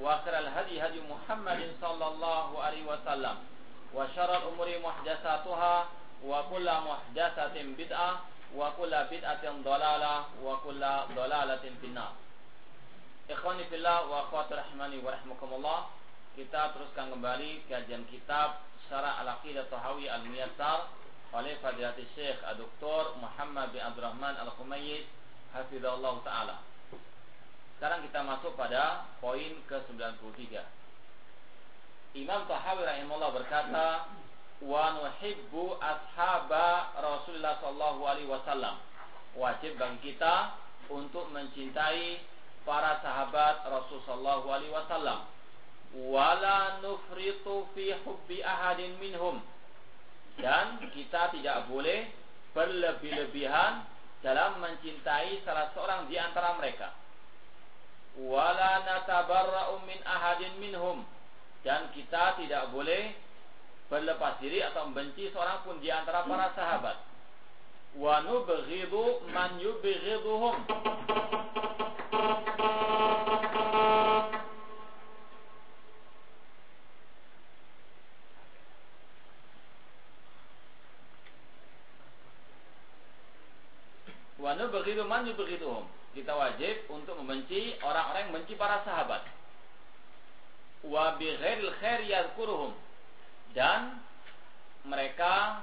وآخر الهدي هدي محمد صلى الله عليه وسلم وشر الأمور محدثاتها وكل محدثة بدعة وكل بدعة ضلالة وكل ضلالة في النار Ikhwani fillah wa akhwati rahmani wa rahmakumullah. Kita teruskan kembali kajian kitab Syarah Al-Aqidah Tahawi Al-Muyassar oleh Fadilatul Syekh Dr. Muhammad bin Abdurrahman Al-Khumayyid hafizallahu taala. Sekarang kita masuk pada poin ke-93. Imam Tahawi rahimahullah berkata, "Wa nuhibbu ashaba Rasulullah sallallahu alaihi wasallam." Wajib bagi kita untuk mencintai para sahabat Rasulullah sallallahu alaihi wasallam. Wala nufritu fi hubbi ahadin minhum. Dan kita tidak boleh berlebih-lebihan dalam mencintai salah seorang di antara mereka. Wala natabarra'u min ahadin minhum. Dan kita tidak boleh berlepas diri atau membenci seorang pun di antara para sahabat. Wa nubghidu man yubghiduhum. Wa nubghidu man yubghiduhum. Kita wajib untuk membenci orang-orang yang benci para sahabat. Wa bi ghairil khair. Dan mereka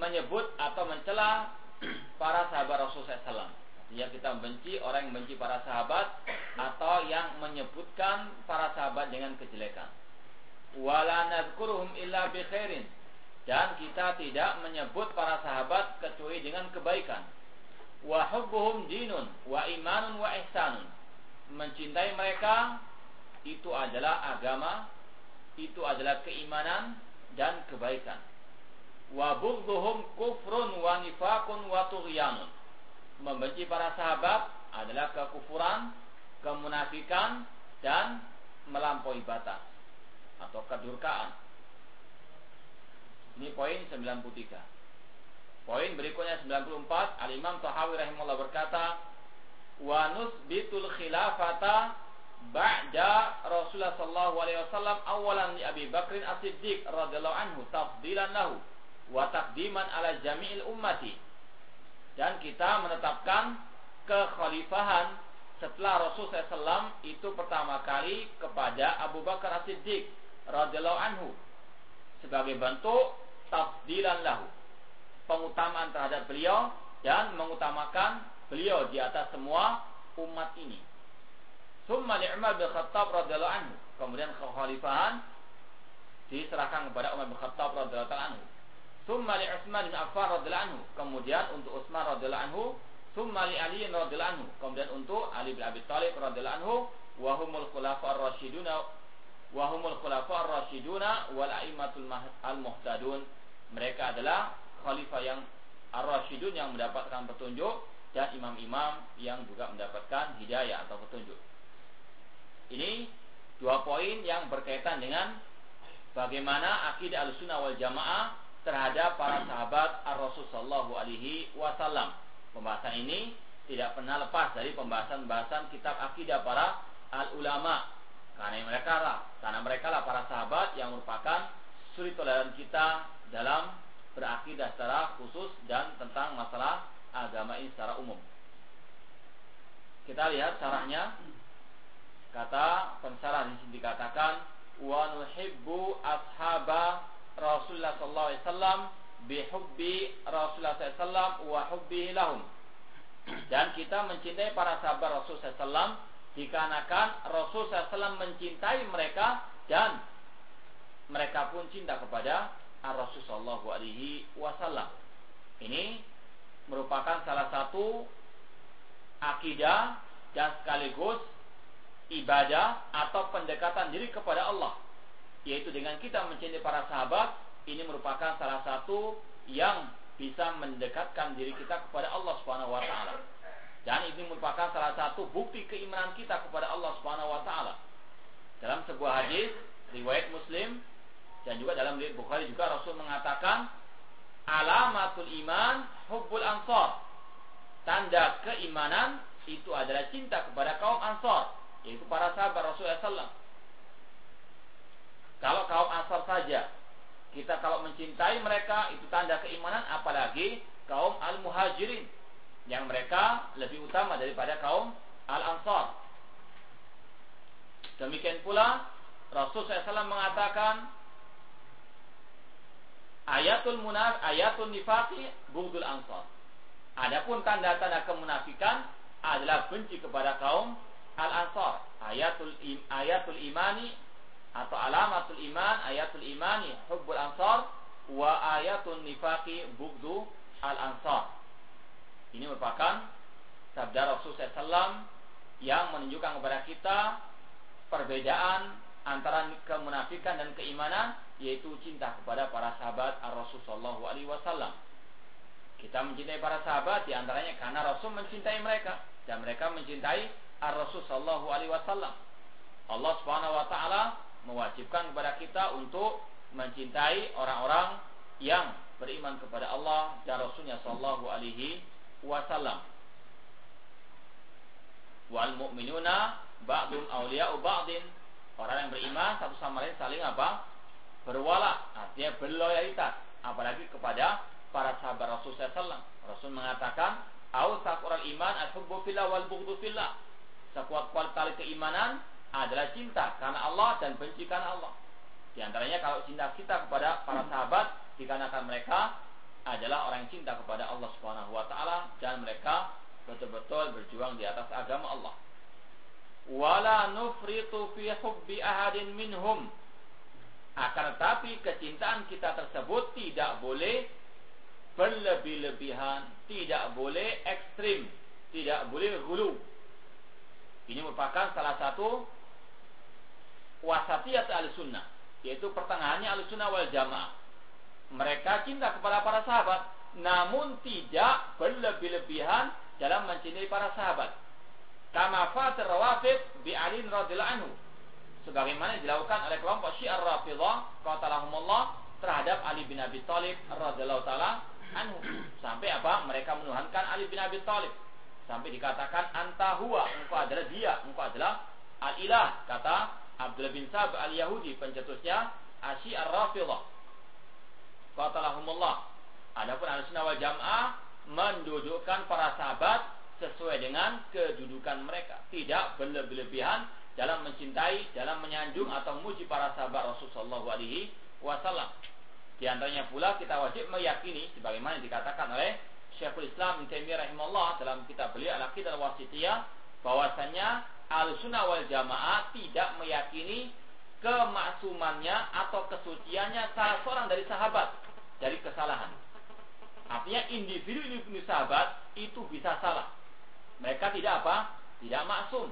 menyebut atau mencela para sahabat Rasulullah SAW. Artinya kita membenci orang yang membenci para sahabat atau yang menyebutkan para sahabat dengan kejelekan. Wala nadhkuruhum illa bi khairin. Dan kita tidak menyebut para sahabat kecuali dengan kebaikan. Wa hubbuhum dinun wa imanun wa ihsanun. Mencintai mereka itu adalah agama, itu adalah keimanan dan kebaikan. Wa bughdhuhum kufrun wa nifaqun wa tughyanun. Membenci para sahabat adalah kekufuran, kemunafikan dan melampaui batas atau kedurkaan. Ini poin 93. Poin berikutnya 94, Al-Imam Tahawi rahimahullah berkata, "Wa nusbitul khilafata ba'da Rasulullah sallallahu alaihi wasallam awalan li Abi Bakrin As-Siddiq radhiyallahu anhu tafdilan lahu wa taqdiman ala jami'il ummati." Dan kita menetapkan kekhalifahan setelah Rasul SAW itu pertama kali kepada Abu Bakar As-Siddiq radhiyallahu anhu sebagai bentuk tafdilan lahu pengutamaan terhadap beliau dan mengutamakan beliau di atas semua umat ini. Summa Umar bin Khattab radhiyallahu anhu. Kemudian kekhalifahan diserahkan kepada Umar bin Khattab radhiyallahu anhu. Summa li Utsman bin Affan radhiyallahu anhu. Kemudian untuk Utsman radhiyallahu anhu, summa li Ali radhiyallahu anhu. Kemudian untuk Ali bin Abi Thalib radhiyallahu anhu wa humul khulafa ar-rasyiduna wa humul khulafa ar-rasyiduna wal a'immatul al-muhtadun. Mereka adalah khalifah yang ar-rasyidun yang mendapatkan petunjuk dan imam-imam yang juga mendapatkan hidayah atau petunjuk. Ini dua poin yang berkaitan dengan bagaimana akidah al-sunnah wal jamaah terhadap para sahabat ar-rasul sallallahu alaihi wasallam. Pembahasan ini tidak pernah lepas dari pembahasan-pembahasan kitab akidah para al-ulama. Karena mereka lah, karena mereka lah para sahabat yang merupakan suri teladan kita dalam berakidah secara khusus dan tentang masalah agama ini secara umum. Kita lihat caranya. Kata pensarah di sini dikatakan wa nuhibbu ashaba Rasulullah sallallahu alaihi wasallam bihubbi Rasulullah sallallahu wa hubbihi lahum. Dan kita mencintai para sahabat Rasul sallallahu dikarenakan Rasul sallallahu mencintai mereka dan mereka pun cinta kepada Rasul sallallahu alaihi wasallam. Ini merupakan salah satu akidah dan sekaligus ibadah atau pendekatan diri kepada Allah yaitu dengan kita mencintai para sahabat ini merupakan salah satu yang bisa mendekatkan diri kita kepada Allah Subhanahu wa taala. Dan ini merupakan salah satu bukti keimanan kita kepada Allah Subhanahu wa taala. Dalam sebuah hadis riwayat Muslim dan juga dalam riwayat Bukhari juga Rasul mengatakan alamatul iman hubbul ansor. Tanda keimanan itu adalah cinta kepada kaum Ansor, yaitu para sahabat Rasulullah SAW. Kalau kaum Ansor saja, kita kalau mencintai mereka itu tanda keimanan, apalagi kaum Al-Muhajirin yang mereka lebih utama daripada kaum Al-Ansar. Demikian pula Rasul SAW mengatakan ayatul munaf ayatul nifaqi bughdul ansar. Adapun tanda-tanda kemunafikan adalah benci kepada kaum al-ansar. Ayatul im, ayatul imani atau alamatul iman, ayatul imani hubbul ansar wa ayatul nifaqi bughdul al-ansar. Ini merupakan sabda Rasulullah SAW yang menunjukkan kepada kita perbedaan antara kemunafikan dan keimanan yaitu cinta kepada para sahabat Rasul Shallallahu Alaihi Wasallam. Kita mencintai para sahabat di antaranya karena Rasul mencintai mereka dan mereka mencintai Rasul Shallallahu Alaihi Wasallam. Allah Subhanahu Wa Taala mewajibkan kepada kita untuk mencintai orang-orang yang beriman kepada Allah dan Rasulnya Shallallahu Alaihi Wasallam. Wal mu'minuna ba'dum awliya'u ba'din. Orang yang beriman satu sama lain saling apa? Berwala, artinya berloyalitas, apalagi kepada para sahabat Rasul SAW. Rasul mengatakan, "Awsaq orang iman al-hubbu fillah wal bughdu fillah." Sekuat-kuat tali keimanan adalah cinta karena Allah dan benci karena Allah. Di antaranya kalau cinta kita kepada para sahabat dikarenakan mereka adalah orang yang cinta kepada Allah Subhanahu wa taala dan mereka betul-betul berjuang di atas agama Allah. Wala nufritu fi hubbi ahadin minhum akan tetapi kecintaan kita tersebut tidak boleh berlebih-lebihan, tidak boleh ekstrim, tidak boleh hulu. Ini merupakan salah satu wasatiyat al-sunnah, yaitu pertengahannya al-sunnah wal jamaah. Mereka cinta kepada para sahabat, namun tidak berlebih-lebihan dalam mencintai para sahabat. Kama fatir rawafid bi alin radhiyallahu sebagaimana dilakukan oleh kelompok Syiar Rafidhah qatalahumullah terhadap Ali bin Abi Thalib radhiyallahu taala anhu. Sampai apa? Mereka menuhankan Ali bin Abi Thalib. Sampai dikatakan anta huwa engkau adalah dia engkau adalah al-ilah kata Abdullah bin Sab al-Yahudi pencetusnya Syiar Rafidhah qatalahumullah. Adapun Ahlussunnah wal Jamaah mendudukkan para sahabat sesuai dengan kedudukan mereka. Tidak berlebih-lebihan dalam mencintai, dalam menyanjung atau memuji para sahabat Rasulullah Shallallahu Alaihi Wasallam. Di antaranya pula kita wajib meyakini sebagaimana dikatakan oleh Syekhul Islam Ibnu Taimiyah rahimahullah dalam kitab beliau Al-Aqidah Al-Wasitiyah bahwasanya Al-Sunnah wal Jamaah tidak meyakini kemaksumannya atau kesuciannya salah seorang dari sahabat dari kesalahan. Artinya individu-individu sahabat itu bisa salah. Mereka tidak apa? Tidak maksum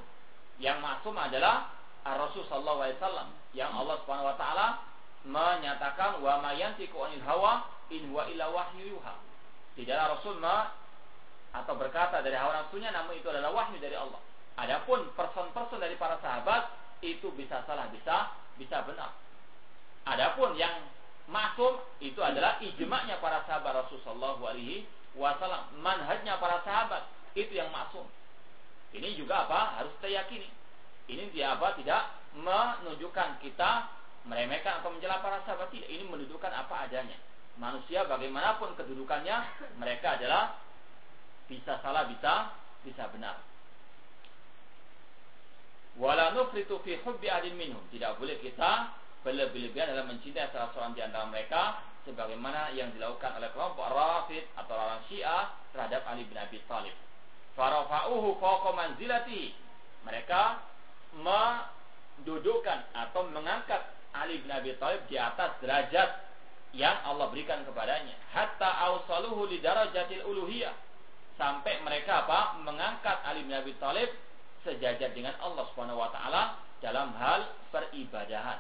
yang maksum adalah Rasul sallallahu alaihi wasallam yang Allah Subhanahu wa taala menyatakan wa ma yantiqu anil hawa in huwa illa wahyu yuha. Tidaklah Rasul ma atau berkata dari hawa nafsunya namun itu adalah wahyu dari Allah. Adapun person-person dari para sahabat itu bisa salah, bisa bisa benar. Adapun yang maksum itu adalah ijma'nya para sahabat Rasul sallallahu alaihi wasallam, manhajnya para sahabat itu yang maksum. Ini juga apa? Harus kita yakini. Ini dia apa? Tidak menunjukkan kita meremehkan atau mencela para sahabat tidak. Ini menunjukkan apa adanya. Manusia bagaimanapun kedudukannya, mereka adalah bisa salah, bisa bisa benar. Wala nufritu fi hubbi adin minhum. Tidak boleh kita berlebih-lebihan dalam mencintai salah seorang di antara mereka sebagaimana yang dilakukan oleh kelompok Rafid atau orang Syiah terhadap Ali bin Abi Thalib. Farafa'uhu fawqa manzilatihi. Mereka mendudukkan atau mengangkat Ali bin Abi Thalib di atas derajat yang Allah berikan kepadanya. Hatta awsaluhu li darajatil uluhiyah. Sampai mereka apa? Mengangkat Ali bin Abi Thalib sejajar dengan Allah Subhanahu wa taala dalam hal peribadahan.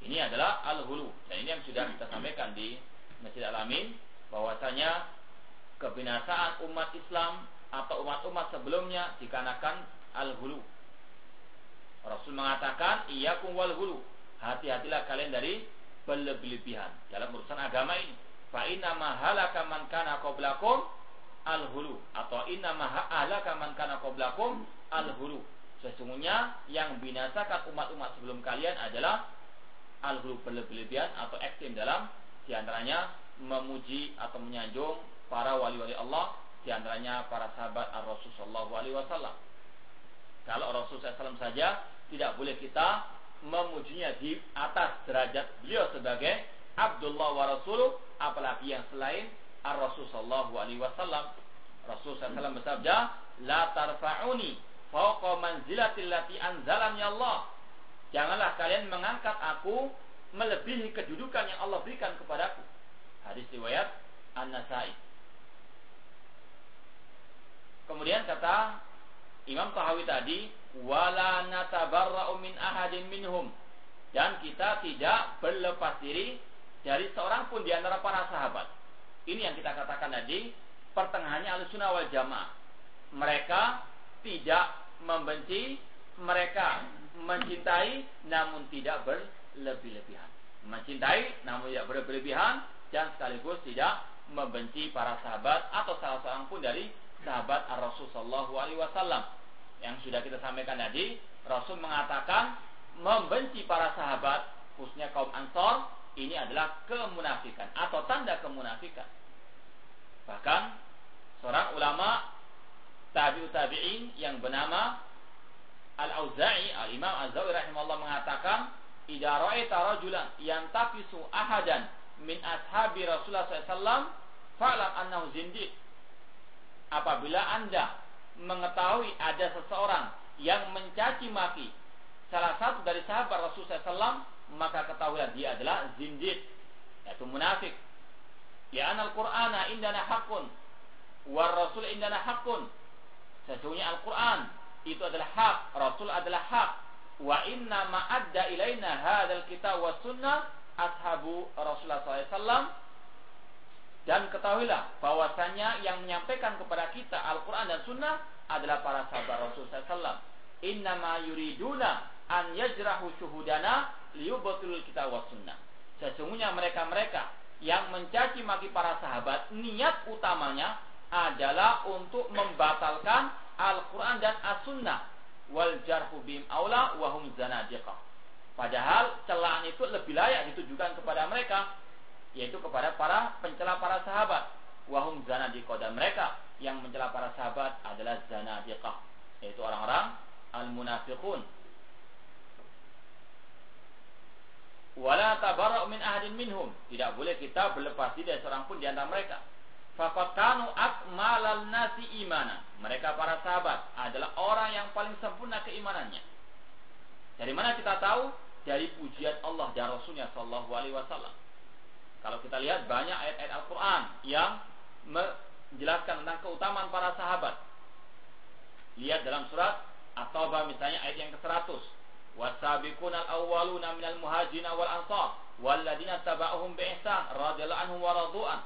Ini adalah al-hulu. Dan ini yang sudah kita sampaikan di Masjid Al-Amin bahwasanya kebinasaan umat Islam atau umat-umat sebelumnya dikarenakan al-hulu. Rasul mengatakan, "Iyyakum wal hulu." Hati-hatilah kalian dari berlebih-lebihan dalam urusan agama ini. Fa inna ma man kana qablakum al-hulu atau inna ma halaka man kana qablakum al-hulu. Sesungguhnya yang binasakan umat-umat sebelum kalian adalah al-hulu berlebih-lebihan atau ekstrim dalam di antaranya memuji atau menyanjung para wali-wali Allah di antaranya para sahabat Ar-Rasul Sallallahu Alaihi Wasallam. Kalau Rasul SAW saja tidak boleh kita memujinya di atas derajat beliau sebagai Abdullah wa Rasuluh apalagi yang selain Ar-Rasul Sallallahu Alaihi Wasallam. Rasul SAW bersabda, La tarfa'uni fauqa manzilatil lati anzalani Allah. Janganlah kalian mengangkat aku melebihi kedudukan yang Allah berikan kepadaku. Hadis riwayat An-Nasai. Kemudian kata Imam Tahawi tadi, wala natabarra'u min ahadin minhum. Dan kita tidak berlepas diri dari seorang pun di antara para sahabat. Ini yang kita katakan tadi, pertengahannya al-sunnah wal jamaah. Mereka tidak membenci, mereka mencintai namun tidak berlebih-lebihan. Mencintai namun tidak berlebihan dan sekaligus tidak membenci para sahabat atau salah seorang pun dari sahabat Ar-Rasul sallallahu alaihi wasallam. Yang sudah kita sampaikan tadi, Rasul mengatakan membenci para sahabat khususnya kaum Ansor ini adalah kemunafikan atau tanda kemunafikan. Bahkan seorang ulama tabi'ut tabi'in yang bernama Al-Auza'i, Al-Imam Az-Zawi rahimahullah mengatakan, "Idza ra'aita rajulan yantaqisu ahadan min ashabi Rasulullah SAW, fa'lam annahu zindiq." Apabila Anda mengetahui ada seseorang yang mencaci maki salah satu dari sahabat Rasulullah SAW, maka ketahuilah dia adalah zindiq, yaitu munafik. Ya anal Qur'ana indana hakun, war Rasul indana hakun. Sesungguhnya Al-Quran itu adalah hak, Rasul adalah hak. Wa inna ma'adda ilaina hadal kita wa sunnah ashabu Rasulullah SAW dan ketahuilah bahwasanya yang menyampaikan kepada kita Al-Quran dan Sunnah adalah para sahabat Rasulullah SAW. Innama yuriduna an yajrahu syuhudana liyubatul kita wa sunnah. Sesungguhnya mereka-mereka yang mencaci maki para sahabat, niat utamanya adalah untuk membatalkan Al-Quran dan As-Sunnah. Wal jarhu bim aula wahum zanadiqah. Padahal celaan itu lebih layak ditujukan kepada mereka. Yaitu kepada para pencela para sahabat. Wahum zanadiqah. Dan mereka yang mencela para sahabat adalah zanadiqah. Yaitu orang-orang al-munafiqun. Wala tabarra'u min ahadin minhum. Tidak boleh kita berlepas diri dari seorang pun di antara mereka Fakotanu akmalal nasi imana. Mereka para sahabat adalah orang yang paling sempurna keimanannya. Dari mana kita tahu? Dari pujian Allah dan Rasulnya Sallallahu Alaihi Wasallam. Kalau kita lihat banyak ayat-ayat Al-Quran yang menjelaskan tentang keutamaan para sahabat. Lihat dalam surat At-Taubah misalnya ayat yang ke-100. Wasabiqun al-awwaluna minal muhajirin wal ansar walladina taba'uhum bi ihsan radhiyallahu anhum wa radu'an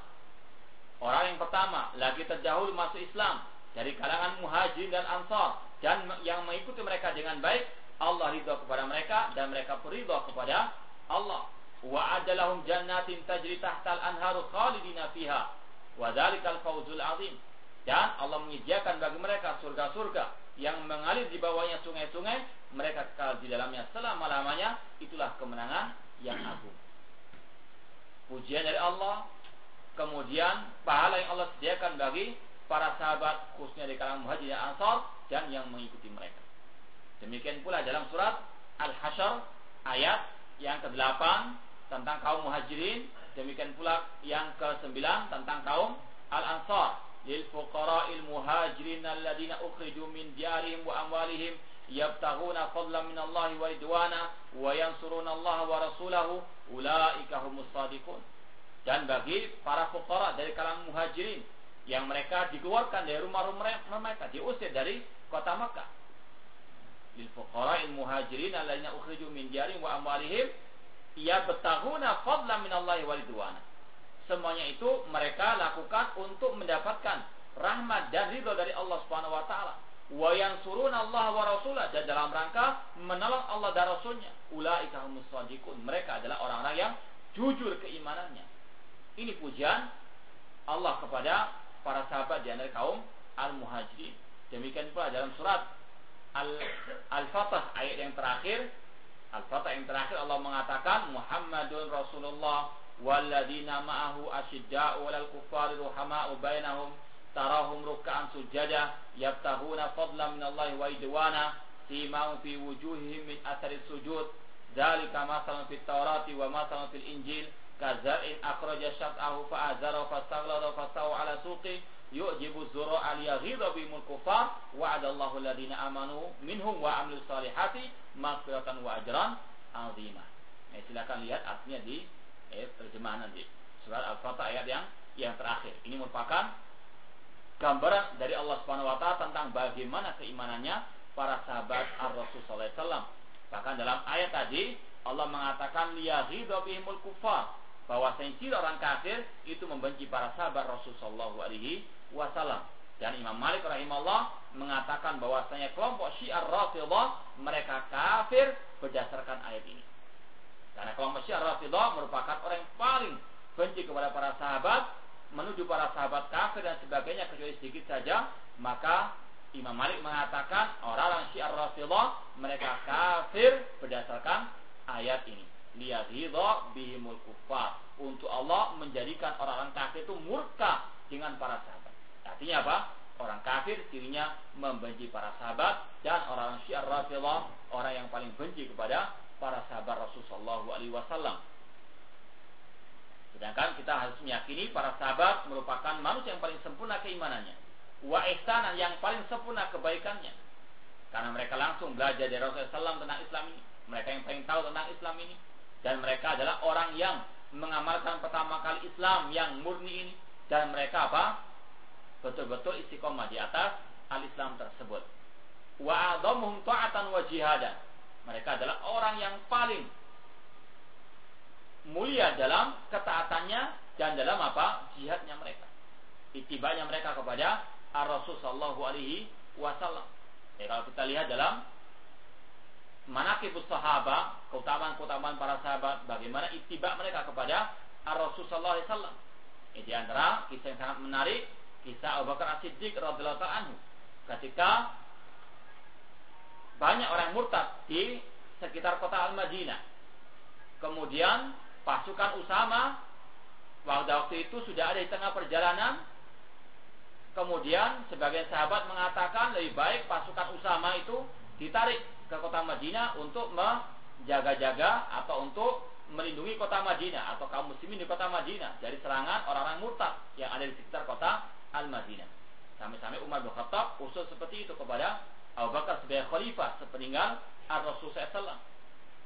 Orang yang pertama lagi terdahulu masuk Islam dari kalangan muhajir dan ansar dan yang mengikuti mereka dengan baik Allah ridho kepada mereka dan mereka ridho kepada Allah. Wa adalahum jannatin tajri tahtal anharu khalidina fiha. Wa dzalikal fawzul azim. Dan Allah menyediakan bagi mereka surga-surga yang mengalir di bawahnya sungai-sungai, mereka kekal di dalamnya selama-lamanya, itulah kemenangan yang agung. Pujian dari Allah, kemudian pahala yang Allah sediakan bagi para sahabat khususnya di kalangan muhajir dan ansar dan yang mengikuti mereka. Demikian pula dalam surat Al-Hasyr ayat yang ke-8 tentang kaum muhajirin, demikian pula yang ke-9 tentang kaum Al-Ansar. Lil fuqara'il muhajirin alladziina ukhriju min diyarihim wa amwalihim yabtaghuna fadlan min Allah wa ridwana wa yansuruna Allah wa rasulahu ulaika humus. Dan bagi para fuqara dari kalangan muhajirin yang mereka dikeluarkan dari rumah-rumah mereka, diusir dari kota Makkah. Lil fuqara'il muhajirin alladziina ukhriju min diyarihim wa amwalihim yabtaghuna fadlan min Allah wa ridwana. Semuanya itu mereka lakukan untuk mendapatkan rahmat dan ridho dari Allah Subhanahu wa taala wa yansuruna Allah wa rasulah dan dalam rangka menolong Allah dan Rasulnya. Ulaika humus shadiqun. Mereka adalah orang-orang yang jujur keimanannya. Ini pujian Allah kepada para sahabat di antara kaum al-muhajirin. Demikian pula dalam surat Al-Fatah ayat yang terakhir Al-Fatah yang terakhir Allah mengatakan Muhammadun Rasulullah walladzina ma'ahu asyidda'u walal kuffari ruhama'u bainahum tarahum ruk'an sujada yabtahuna fadlan min Allah wa idwana simahum fi wujuhihim min athari sujud dzalika masalan fit Taurati wa masalan fil Injil kazar'in akhraja syat'ahu fa'azara fastaghlada fastawa ala suqi yu'jibu zura yaghidha bimul kufar wa'adallahu alladhina amanu minhum wa amilus salihati maghfiratan wa ajran azima. Ya, silakan lihat artinya di eh, terjemahan nanti. Surat Al-Fatah ayat yang yang terakhir. Ini merupakan gambaran dari Allah Subhanahu wa taala tentang bagaimana keimanannya para sahabat Ar-Rasul sallallahu alaihi wasallam. Bahkan dalam ayat tadi Allah mengatakan liyaghidha bihimul kufar bahwa ciri orang kafir itu membenci para sahabat Rasul sallallahu alaihi wasallam. Dan Imam Malik rahimahullah mengatakan bahwasanya kelompok Syiar Rafidhah mereka kafir berdasarkan ayat ini. Karena kelompok Syiar Rafidhah merupakan orang yang paling benci kepada para sahabat menuju para sahabat kafir dan sebagainya kecuali sedikit saja, maka Imam Malik mengatakan orang-orang Syiar Rafidah mereka kafir berdasarkan ayat ini. Liyadhidha bihimul kufar. Untuk Allah menjadikan orang-orang kafir itu murka dengan para sahabat. Artinya apa? Orang kafir cirinya membenci para sahabat dan orang Syiar Rafidah orang yang paling benci kepada para sahabat Rasulullah SAW. Sedangkan kita harus meyakini para sahabat merupakan manusia yang paling sempurna keimanannya. Wa ihsanan yang paling sempurna kebaikannya. Karena mereka langsung belajar dari Rasulullah SAW tentang Islam ini. Mereka yang paling tahu tentang Islam ini. Dan mereka adalah orang yang mengamalkan pertama kali Islam yang murni ini. Dan mereka apa? Betul-betul istiqomah di atas al-Islam tersebut. Wa adamuhum ta'atan wa jihadan. Mereka adalah orang yang paling mulia dalam ketaatannya dan dalam apa jihadnya mereka itibanya mereka kepada Ar-Rasul sallallahu alaihi wasallam. Ya, kalau kita lihat dalam manakibus sahabat, keutamaan-keutamaan para sahabat, bagaimana ittiba mereka kepada Ar-Rasul sallallahu alaihi wasallam. Ini di antara kisah yang sangat menarik, kisah Abu Bakar As-Siddiq radhiyallahu anhu. Ketika banyak orang murtad di sekitar kota Al-Madinah. Kemudian pasukan Usama waktu itu sudah ada di tengah perjalanan kemudian sebagian sahabat mengatakan lebih baik pasukan Usama itu ditarik ke kota Madinah untuk menjaga-jaga atau untuk melindungi kota Madinah atau kaum muslimin di kota Madinah dari serangan orang-orang murtad yang ada di sekitar kota Al-Madinah. Sampai-sampai Umar bin Khattab usul seperti itu kepada Abu Bakar sebagai khalifah sepeninggal Ar-Rasul SAW.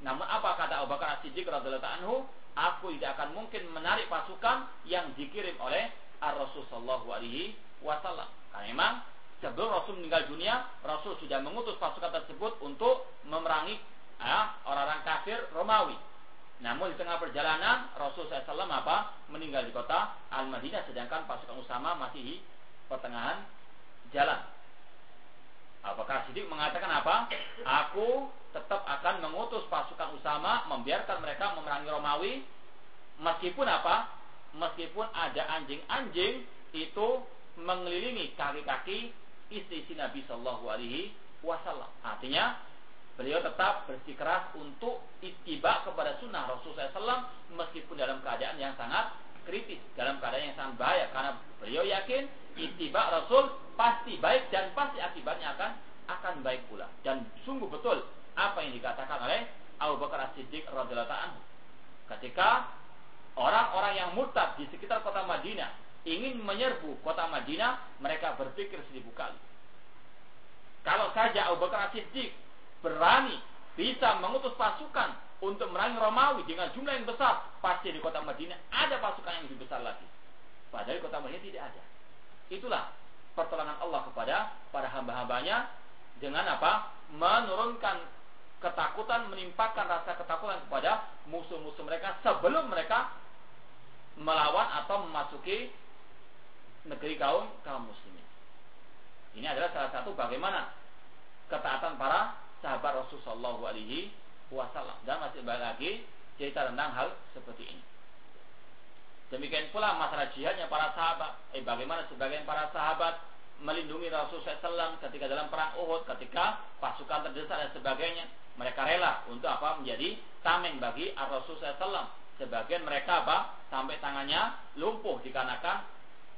Namun apa kata Abu Bakar As-Siddiq radhiyallahu anhu? aku tidak akan mungkin menarik pasukan yang dikirim oleh Ar-Rasul sallallahu alaihi wasallam. Karena memang sebelum Rasul meninggal dunia, Rasul sudah mengutus pasukan tersebut untuk memerangi ya, orang-orang kafir Romawi. Namun di tengah perjalanan Rasul SAW apa meninggal di kota Al-Madinah sedangkan pasukan Usama masih di pertengahan jalan. Apakah Siddiq mengatakan apa? Aku tetap akan mengutus pasukan Usama membiarkan mereka memerangi Romawi meskipun apa? Meskipun ada anjing-anjing itu mengelilingi kaki-kaki istri-istri Nabi Shallallahu Alaihi Wasallam. Artinya beliau tetap bersikeras untuk ittiba kepada sunnah Rasulullah SAW meskipun dalam keadaan yang sangat kritis, dalam keadaan yang sangat bahaya karena beliau yakin ittiba Rasul pasti baik dan pasti akibatnya akan akan baik pula. Dan sungguh betul apa yang dikatakan oleh Abu Bakar As-Siddiq radhiyallahu. Ketika orang-orang yang murtad di sekitar kota Madinah ingin menyerbu kota Madinah, mereka berpikir seribu kali. Kalau saja Abu Bakar As-Siddiq berani bisa mengutus pasukan untuk merangi Romawi dengan jumlah yang besar, pasti di kota Madinah ada pasukan yang lebih besar lagi. Padahal di kota Madinah tidak ada. Itulah pertolongan Allah kepada para hamba-hambanya dengan apa? Menurunkan ketakutan, menimpakan rasa ketakutan kepada musuh-musuh mereka sebelum mereka melawan atau memasuki negeri kaum kaum muslimin. Ini adalah salah satu bagaimana ketaatan para sahabat Rasulullah Shallallahu Alaihi Wasallam dan masih banyak lagi cerita tentang hal seperti ini. Demikian pula masalah jihadnya para sahabat. Eh bagaimana sebagian para sahabat melindungi Rasulullah SAW ketika dalam perang Uhud, ketika pasukan terdesak dan sebagainya. Mereka rela untuk apa? Menjadi tameng bagi Rasulullah SAW. Sebagian mereka apa? Sampai tangannya lumpuh dikarenakan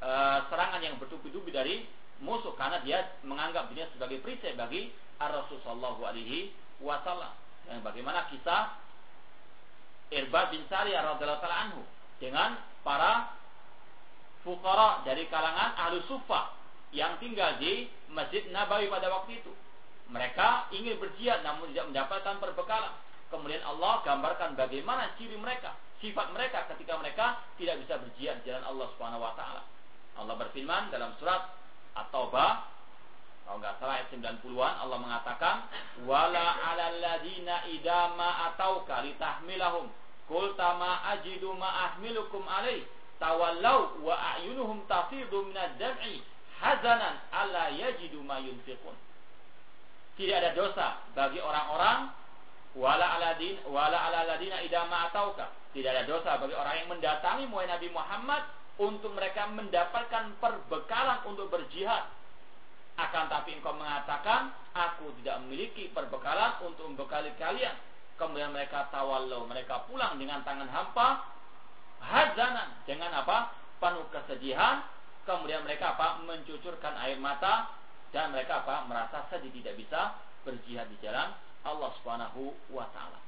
e, serangan yang bertubi-tubi dari musuh karena dia menganggap dirinya sebagai perisai bagi Rasulullah SAW. Dan bagaimana kisah Irbad bin Sari radhiyallahu anhu dengan para fukara dari kalangan ahlu sufa yang tinggal di Masjid Nabawi pada waktu itu. Mereka ingin berjihad namun tidak mendapatkan perbekalan. Kemudian Allah gambarkan bagaimana ciri mereka, sifat mereka ketika mereka tidak bisa berjihad jalan Allah Subhanahu wa taala. Allah berfirman dalam surat At-Taubah kalau nggak salah ayat 90-an Allah mengatakan wala 'alal ladina idza ma atauka litahmilahum qulta ma ajidu ma ahmilukum alaih tawallau wa a'yunuhum tafidu minad dam'i hazanan alla yajidu ma yunfiqun. Tidak ada dosa bagi orang-orang wala aladin wala ala ladina idama atauka. Tidak ada dosa bagi orang yang mendatangi muai Nabi Muhammad untuk mereka mendapatkan perbekalan untuk berjihad. Akan tapi engkau mengatakan, aku tidak memiliki perbekalan untuk membekali kalian. Kemudian mereka tawallau, mereka pulang dengan tangan hampa, hazanan, dengan apa? Penuh kesedihan, kemudian mereka apa mencucurkan air mata dan mereka apa merasa sedih tidak bisa berjihad di jalan Allah Subhanahu wa taala.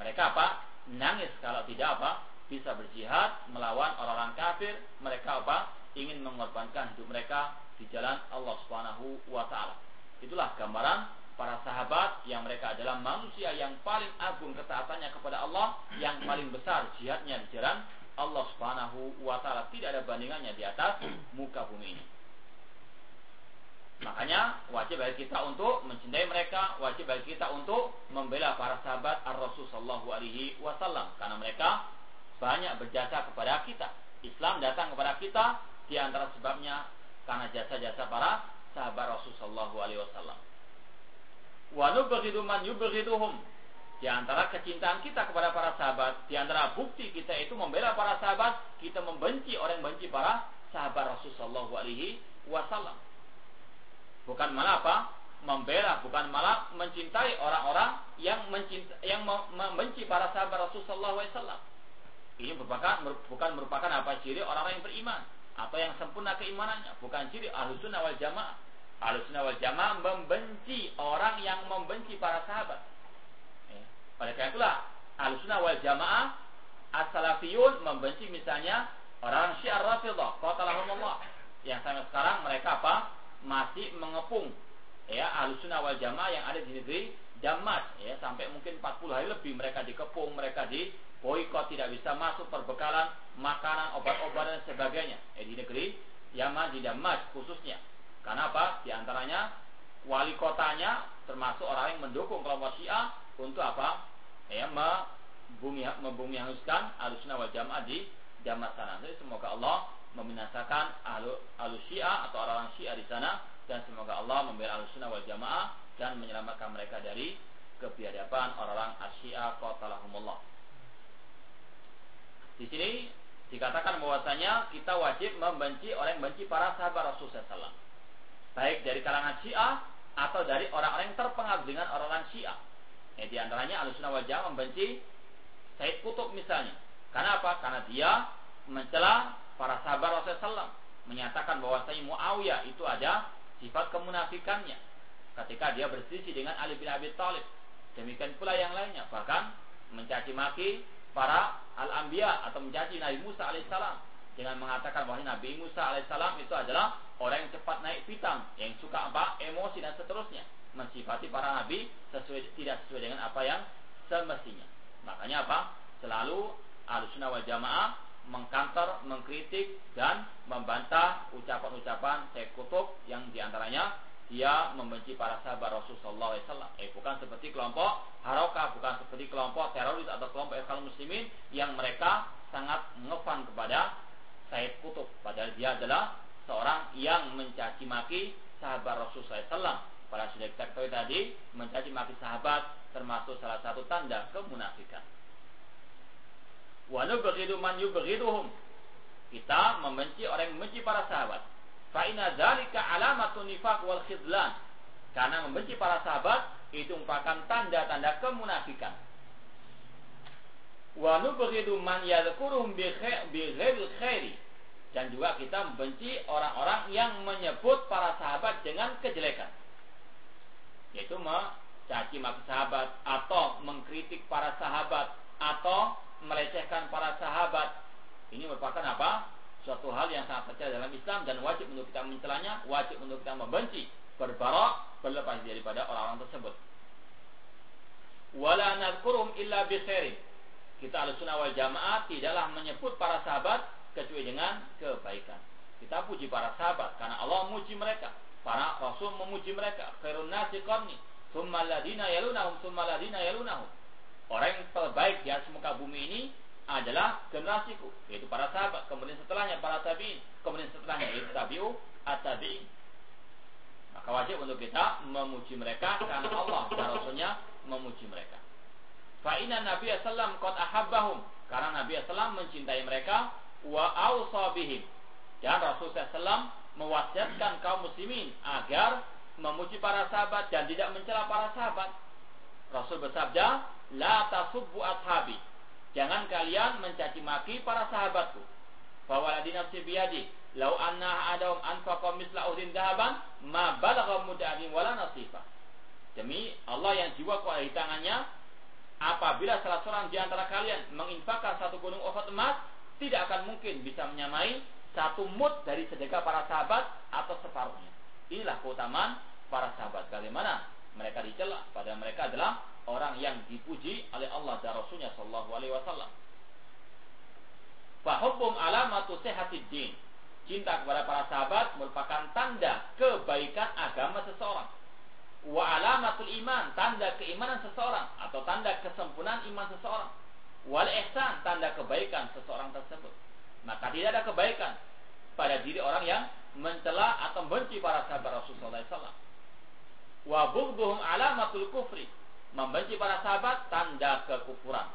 Mereka apa? Nangis kalau tidak apa? Bisa berjihad melawan orang-orang kafir, mereka apa? ingin mengorbankan hidup mereka di jalan Allah Subhanahu wa taala. Itulah gambaran para sahabat yang mereka adalah manusia yang paling agung ketaatannya kepada Allah, yang paling besar jihadnya di jalan Allah Subhanahu wa taala tidak ada bandingannya di atas muka bumi ini. Makanya wajib bagi kita untuk mencintai mereka, wajib bagi kita untuk membela para sahabat Ar-Rasul sallallahu alaihi wasallam karena mereka banyak berjasa kepada kita. Islam datang kepada kita di antara sebabnya karena jasa-jasa para sahabat Rasul sallallahu alaihi wasallam. Di antara kecintaan kita kepada para sahabat, di antara bukti kita itu membela para sahabat, kita membenci orang yang benci para sahabat Rasulullah Alaihi Wasallam. Bukan malah apa? Membela, bukan malah mencintai orang-orang yang mencinta, yang membenci para sahabat Rasulullah Wasallam. Ini merupakan bukan merupakan apa ciri orang-orang yang beriman atau yang sempurna keimanannya, bukan ciri ahlussunnah wal jamaah. Ahlussunnah wal jamaah membenci orang yang membenci para sahabat oleh karena itulah Ahlussunnah wal Jamaah As-Salafiyun membenci misalnya orang Syiar Rafidah, qatalahumullah. Yang sampai sekarang mereka apa? Masih mengepung ya Ahlussunnah wal Jamaah yang ada di negeri Damas ya sampai mungkin 40 hari lebih mereka dikepung, mereka di boykot tidak bisa masuk perbekalan makanan, obat-obatan dan sebagainya eh, di negeri Yaman di Damas khususnya. Karena apa? Di antaranya wali kotanya termasuk orang yang mendukung kelompok Syiah untuk apa? ya membumi membumi hanguskan alusna wal jamaah di jamaah sana. Jadi semoga Allah membinasakan ahlu syiah atau orang-orang syiah di sana dan semoga Allah membela alusna wal jamaah dan menyelamatkan mereka dari kebiadaban orang-orang asyia qatalahumullah. Di sini dikatakan bahwasanya kita wajib membenci orang yang benci para sahabat Rasulullah SAW. Baik dari kalangan Syiah atau dari orang-orang yang terpengaruh dengan orang-orang Syiah. Ya, di antaranya Jamaah membenci Said Kutub misalnya. Karena apa? Karena dia mencela para sahabat Rasulullah SAW. Menyatakan bahwasanya Muawiyah itu ada sifat kemunafikannya. ketika dia berselisih dengan Ali bin Abi Thalib. Demikian pula yang lainnya, bahkan mencaci maki para al-anbiya atau mencaci Nabi Musa alaihissalam dengan mengatakan bahwa Nabi Musa alaihissalam itu adalah orang yang cepat naik pitam, yang suka apa? emosi dan seterusnya, mensifati para nabi sesuai tidak sesuai dengan apa yang semestinya. Makanya apa? Selalu Ahlussunnah wal Jamaah mengkantor, mengkritik dan membantah ucapan-ucapan Syekh Kutub yang di antaranya dia membenci para sahabat Rasulullah SAW. Eh, bukan seperti kelompok Haroka, bukan seperti kelompok teroris atau kelompok ekal muslimin yang mereka sangat ngefan kepada Said Kutub. Padahal dia adalah seorang yang mencaci maki sahabat Rasulullah SAW. Pada sudah kita ketahui tadi, mencaci maki sahabat termasuk salah satu tanda kemunafikan. Wa nubghidu man yubghiduhum. Kita membenci orang yang membenci para sahabat. Fa inna dzalika alamatun nifaq wal khidlan. Karena membenci para sahabat itu merupakan tanda-tanda kemunafikan. Wa nubghidu man yadhkuruhum bi khairi. Dan juga kita membenci orang-orang yang menyebut para sahabat dengan kejelekan. Yaitu mencaci maki sahabat atau mengkritik para sahabat atau melecehkan para sahabat. Ini merupakan apa? Suatu hal yang sangat kecil dalam Islam dan wajib untuk kita mencelanya, wajib untuk kita membenci, berbarok, berlepas daripada orang-orang tersebut. Wala nadkurum illa bi khairin. Kita al-sunnah wal jamaah tidaklah menyebut para sahabat kecuali dengan kebaikan. Kita puji para sahabat karena Allah memuji mereka. Para rasul memuji mereka. Khairun nasi qarni. Thumma ladina yalunahum. Thumma ladina yalunahum. Orang yang terbaik di atas muka bumi ini adalah generasiku, yaitu para sahabat. Kemudian setelahnya para tabiin, kemudian setelahnya yaitu tabiu at-tabiin. Maka wajib untuk kita memuji mereka karena Allah dan Rasulnya memuji mereka. Fa'ina Nabi Sallam qad ahabbahum karena Nabi Sallam mencintai mereka wa awsa bihim. Dan Rasul Sallam mewasiatkan kaum muslimin agar memuji para sahabat dan tidak mencela para sahabat. Rasul bersabda, La tasubbu ashabi. Jangan kalian mencaci maki para sahabatku. Fawaladi nafsi. Lau anna adawm anfaqa misla uhdin dahaban. Ma balagha muda'adim wala nasifah. Demi Allah yang jiwa ku ada di tangannya. Apabila salah seorang di antara kalian menginfakkan satu gunung Uhud emas. Tidak akan mungkin bisa menyamai satu mut dari sedekah para sahabat atau separuhnya. Inilah keutamaan para sahabat. Bagaimana mereka dicela? Padahal mereka adalah orang yang dipuji oleh Allah dan Rasulnya Shallallahu Alaihi Wasallam. Fahubbum alamatu sehatid din. Cinta kepada para sahabat merupakan tanda kebaikan agama seseorang. Wa alamatul iman, tanda keimanan seseorang atau tanda kesempurnaan iman seseorang. Wal ihsan, tanda kebaikan seseorang tersebut. Maka tidak ada kebaikan pada diri orang yang mencela atau membenci para sahabat Rasulullah SAW. Wa bughdhum alamatul kufri, membenci para sahabat tanda kekufuran.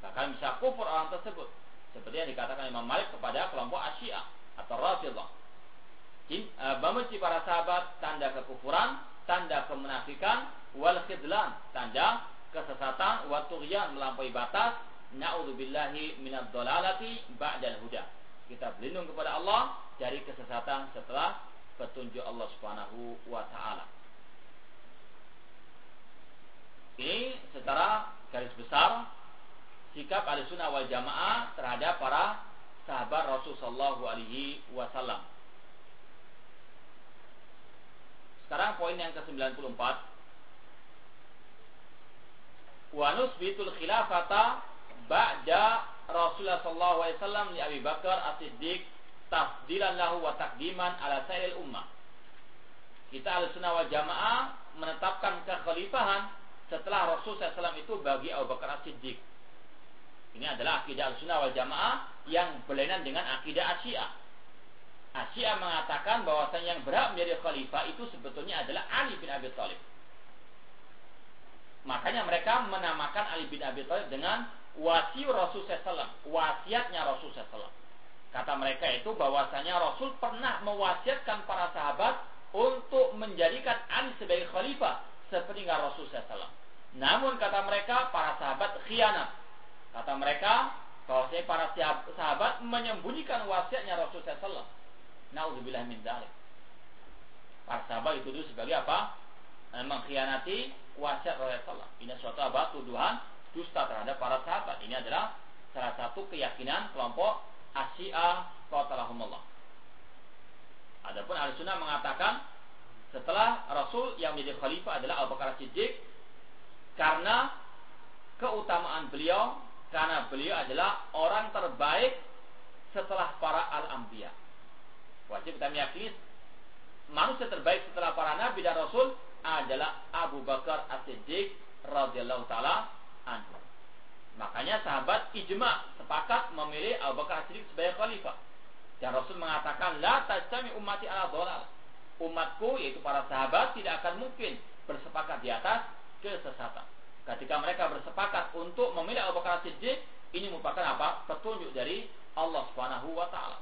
Bahkan bisa kufur orang tersebut. Seperti yang dikatakan Imam Malik kepada kelompok Asyia atau Rafidah. E, membenci para sahabat tanda kekufuran, tanda kemunafikan, wal khidlan, tanda kesesatan, wa melampaui batas, na'udzubillahi minad dhalalati ba'dal huda. Kita berlindung kepada Allah dari kesesatan setelah petunjuk Allah Subhanahu wa taala. Ini secara garis besar sikap al-sunnah wal jamaah terhadap para sahabat Rasulullah Shallallahu Alaihi Wasallam. Sekarang poin yang ke-94. Wa nusbitul khilafata ba'da Rasulullah Sallallahu Alaihi Wasallam li Abi Bakar As-Siddiq tafdilan lahu wa takdiman ala sayyidil ummah. Kita al-sunnah wal jamaah menetapkan kekhalifahan setelah Rasul SAW itu bagi Abu Bakar As-Siddiq. Ini adalah akidah al-sunnah wal jamaah yang berlainan dengan akidah Asyia. Asyia mengatakan bahwasanya yang berhak menjadi khalifah itu sebetulnya adalah Ali bin Abi Thalib. Makanya mereka menamakan Ali bin Abi Thalib dengan wasi Rasul SAW, wasiatnya Rasul SAW. Kata mereka itu bahwasanya Rasul pernah mewasiatkan para sahabat untuk menjadikan Ali sebagai khalifah seperti Rasul SAW. Namun kata mereka para sahabat khianat. Kata mereka bahwasanya para sahabat menyembunyikan wasiatnya Rasulullah SAW. Nauzubillah min dzalik. Para sahabat itu dulu sebagai apa? eh, mengkhianati wasiat Rasulullah. Ini suatu apa? Tuduhan dusta terhadap para sahabat. Ini adalah salah satu keyakinan kelompok Asy'ah qatalahumullah. Adapun Ahlussunnah mengatakan setelah Rasul yang menjadi khalifah adalah Abu Bakar Siddiq karena keutamaan beliau karena beliau adalah orang terbaik setelah para al-anbiya. Wajib kita meyakini manusia terbaik setelah para nabi dan rasul adalah Abu Bakar As-Siddiq radhiyallahu taala anhu. Makanya sahabat ijma sepakat memilih Abu Bakar As-Siddiq sebagai khalifah. Dan Rasul mengatakan la tajtami ummati ala dhalal. Umatku yaitu para sahabat tidak akan mungkin bersepakat di atas kesesatan. Ketika mereka bersepakat untuk memilih Abu Bakar Siddiq, ini merupakan apa? Petunjuk dari Allah Subhanahu wa taala.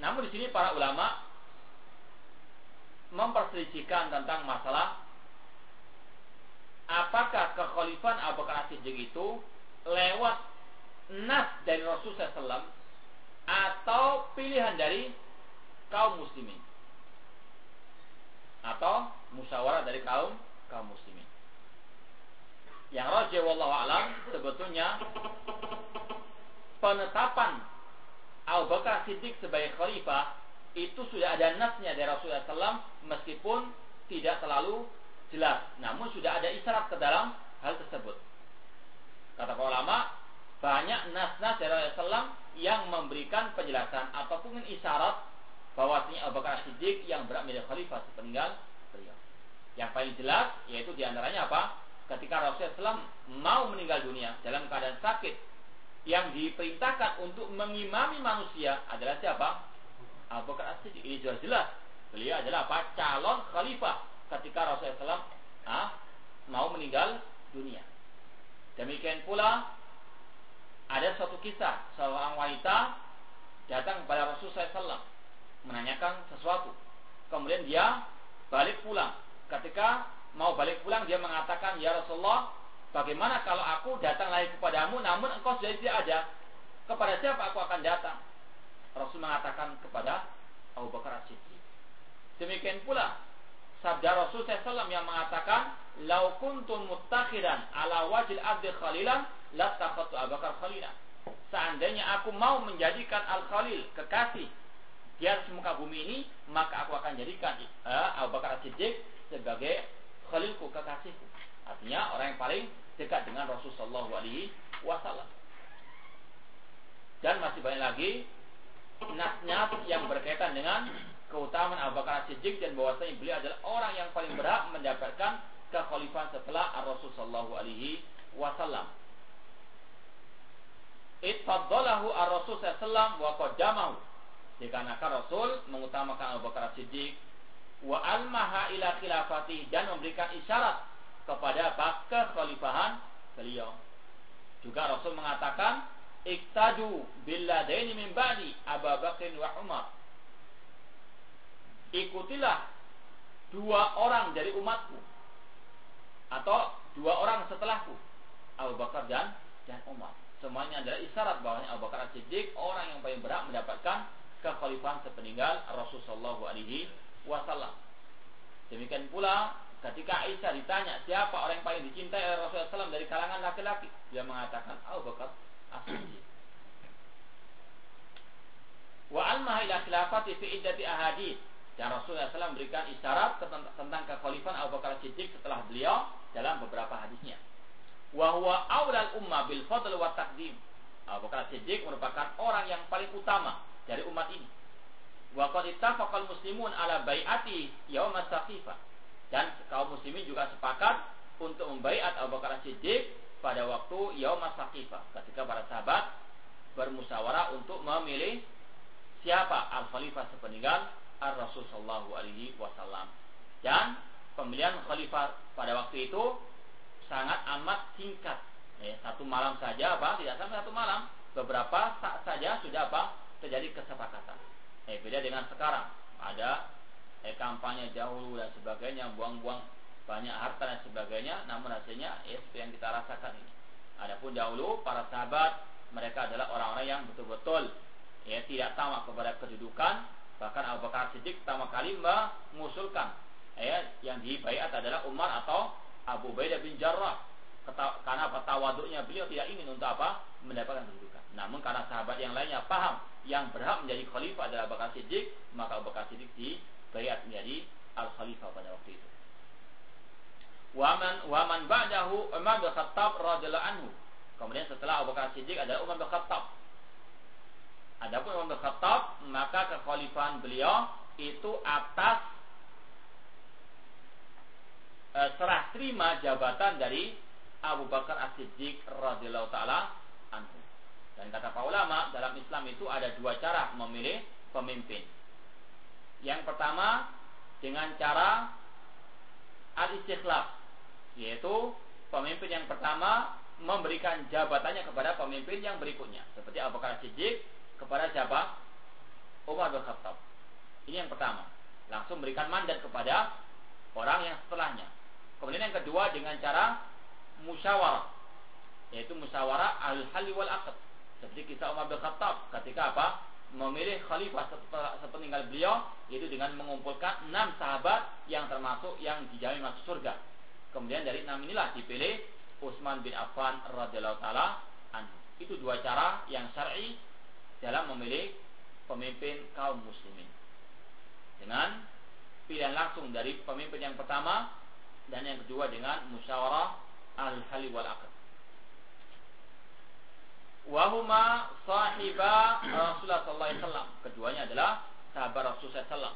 Namun di sini para ulama memperselisihkan tentang masalah apakah kekhalifahan Abu Bakar Siddiq itu lewat nas dari Rasul SAW atau pilihan dari kaum muslimin atau musyawarah dari kaum kaum muslimin. Yang rajih wallahu alam sebetulnya penetapan Abu Bakar Siddiq sebagai khalifah itu sudah ada nasnya dari Rasulullah SAW meskipun tidak terlalu jelas. Namun sudah ada isyarat ke dalam hal tersebut. Kata para ulama, banyak nas-nas dari Rasulullah SAW yang memberikan penjelasan ataupun isyarat bahwasanya Abu Bakar Siddiq yang berat menjadi khalifah sepeninggal. Yang paling jelas yaitu di antaranya apa? Ketika Rasulullah SAW mau meninggal dunia dalam keadaan sakit yang diperintahkan untuk mengimami manusia adalah siapa? Abu Bakar As-Siddiq. Ini jelas jelas. Beliau adalah apa? Calon khalifah ketika Rasulullah SAW ah, mau meninggal dunia. Demikian pula ada suatu kisah seorang wanita datang kepada Rasulullah SAW menanyakan sesuatu. Kemudian dia balik pulang. Ketika mau balik pulang dia mengatakan, "Ya Rasulullah, bagaimana kalau aku datang lagi kepadamu namun engkau sudah tidak ada? Kepada siapa aku akan datang?" Rasul mengatakan kepada Abu Bakar As-Siddiq. Demikian pula sabda Rasul SAW yang mengatakan, "Lau kuntum muttakhiran ala wajil abdi khalilan, lattakhatu Abu Bakar khalilan." Seandainya aku mau menjadikan Al-Khalil kekasih di atas muka bumi ini, maka aku akan jadikan uh, Abu Bakar Siddiq sebagai khalilku, kekasihku. Artinya orang yang paling dekat dengan Rasulullah SAW. Dan masih banyak lagi nas-nas yang berkaitan dengan keutamaan Abu Bakar Siddiq dan bahwasanya beliau adalah orang yang paling berhak mendapatkan kekhalifahan setelah Rasul sallallahu alaihi wasallam. Itfaddalahu ar-Rasul sallallahu wa qaddamahu Dikarenakan Rasul mengutamakan Abu Bakar Siddiq wa almaha ila khilafati dan memberikan isyarat kepada apa kekhalifahan beliau. Juga Rasul mengatakan iktadu billadaini min ba'di Abu Bakar wa Umar. Ikutilah dua orang dari umatku atau dua orang setelahku Abu Bakar dan dan Umar. Semuanya adalah isyarat bahwa Abu Bakar Siddiq orang yang paling berhak mendapatkan kekhalifahan sepeninggal Rasulullah Alaihi Wasallam. Demikian pula ketika Aisyah ditanya siapa orang yang paling dicintai oleh Rasulullah SAW dari kalangan laki-laki, dia mengatakan Abu Bakar As-Siddiq. Wa almaha ila khilafati fi iddati ahadith. Dan Rasulullah SAW memberikan isyarat tentang kekhalifahan Abu Bakar Siddiq setelah beliau dalam beberapa hadisnya. Wa huwa awlal umma bil fadl wa taqdim. Abu Bakar Siddiq merupakan orang yang paling utama dari umat ini. Wa qad ittafaqal muslimun ala bai'ati yaum as-saqifah. Dan kaum muslimin juga sepakat untuk membaiat Abu Bakar Siddiq pada waktu yaum as-saqifah ketika para sahabat bermusyawarah untuk memilih siapa al-khalifah sepeninggal ar-Rasul sallallahu alaihi wasallam. Dan pemilihan khalifah pada waktu itu sangat amat singkat. Eh, satu malam saja apa? Tidak sampai satu malam. Beberapa saat saja sudah apa? terjadi kesepakatan. Eh, beda dengan sekarang. Ada eh, kampanye jauh dan sebagainya, buang-buang banyak harta dan sebagainya, namun hasilnya eh, seperti yang kita rasakan ini. Adapun dahulu para sahabat mereka adalah orang-orang yang betul-betul ya tidak tamak kepada kedudukan bahkan Abu Bakar Siddiq pertama kali mengusulkan ya, yang dibaiat adalah Umar atau Abu Ubaidah bin Jarrah. Karena apa? Tawaduknya beliau tidak ingin untuk apa? Mendapatkan kedudukan. Namun karena sahabat yang lainnya paham yang berhak menjadi khalifah adalah Abu Bakar Siddiq, maka Abu Bakar Siddiq dibaiat menjadi al-khalifah pada waktu itu. Waman waman ba'dahu Umar bin Khattab radhiyallahu anhu. Kemudian setelah Abu Bakar Siddiq adalah Umar bin Khattab. Adapun Umar bin Khattab, maka kekhalifahan beliau itu atas e, serah terima jabatan dari Abu Bakar As-Siddiq radhiyallahu taala anhu. Dan kata para ulama, dalam Islam itu ada dua cara memilih pemimpin. Yang pertama dengan cara al-istikhlaf, yaitu pemimpin yang pertama memberikan jabatannya kepada pemimpin yang berikutnya. Seperti Abu Bakar Siddiq kepada siapa? Umar bin Khattab. Ini yang pertama. Langsung memberikan mandat kepada orang yang setelahnya. Kemudian yang kedua dengan cara musyawarah. Yaitu musyawarah al-hali wal aqd. Seperti kisah Umar bin Khattab ketika apa? Memilih khalifah setelah sepeninggal beliau yaitu dengan mengumpulkan enam sahabat yang termasuk yang dijamin masuk surga. Kemudian dari enam inilah dipilih Utsman bin Affan radhiyallahu taala anhu. Itu dua cara yang syar'i dalam memilih pemimpin kaum muslimin. Dengan pilihan langsung dari pemimpin yang pertama dan yang kedua dengan musyawarah al-hali wal aqd. Wahuma sahiba Rasulullah SAW. Keduanya adalah sahabat Rasulullah SAW.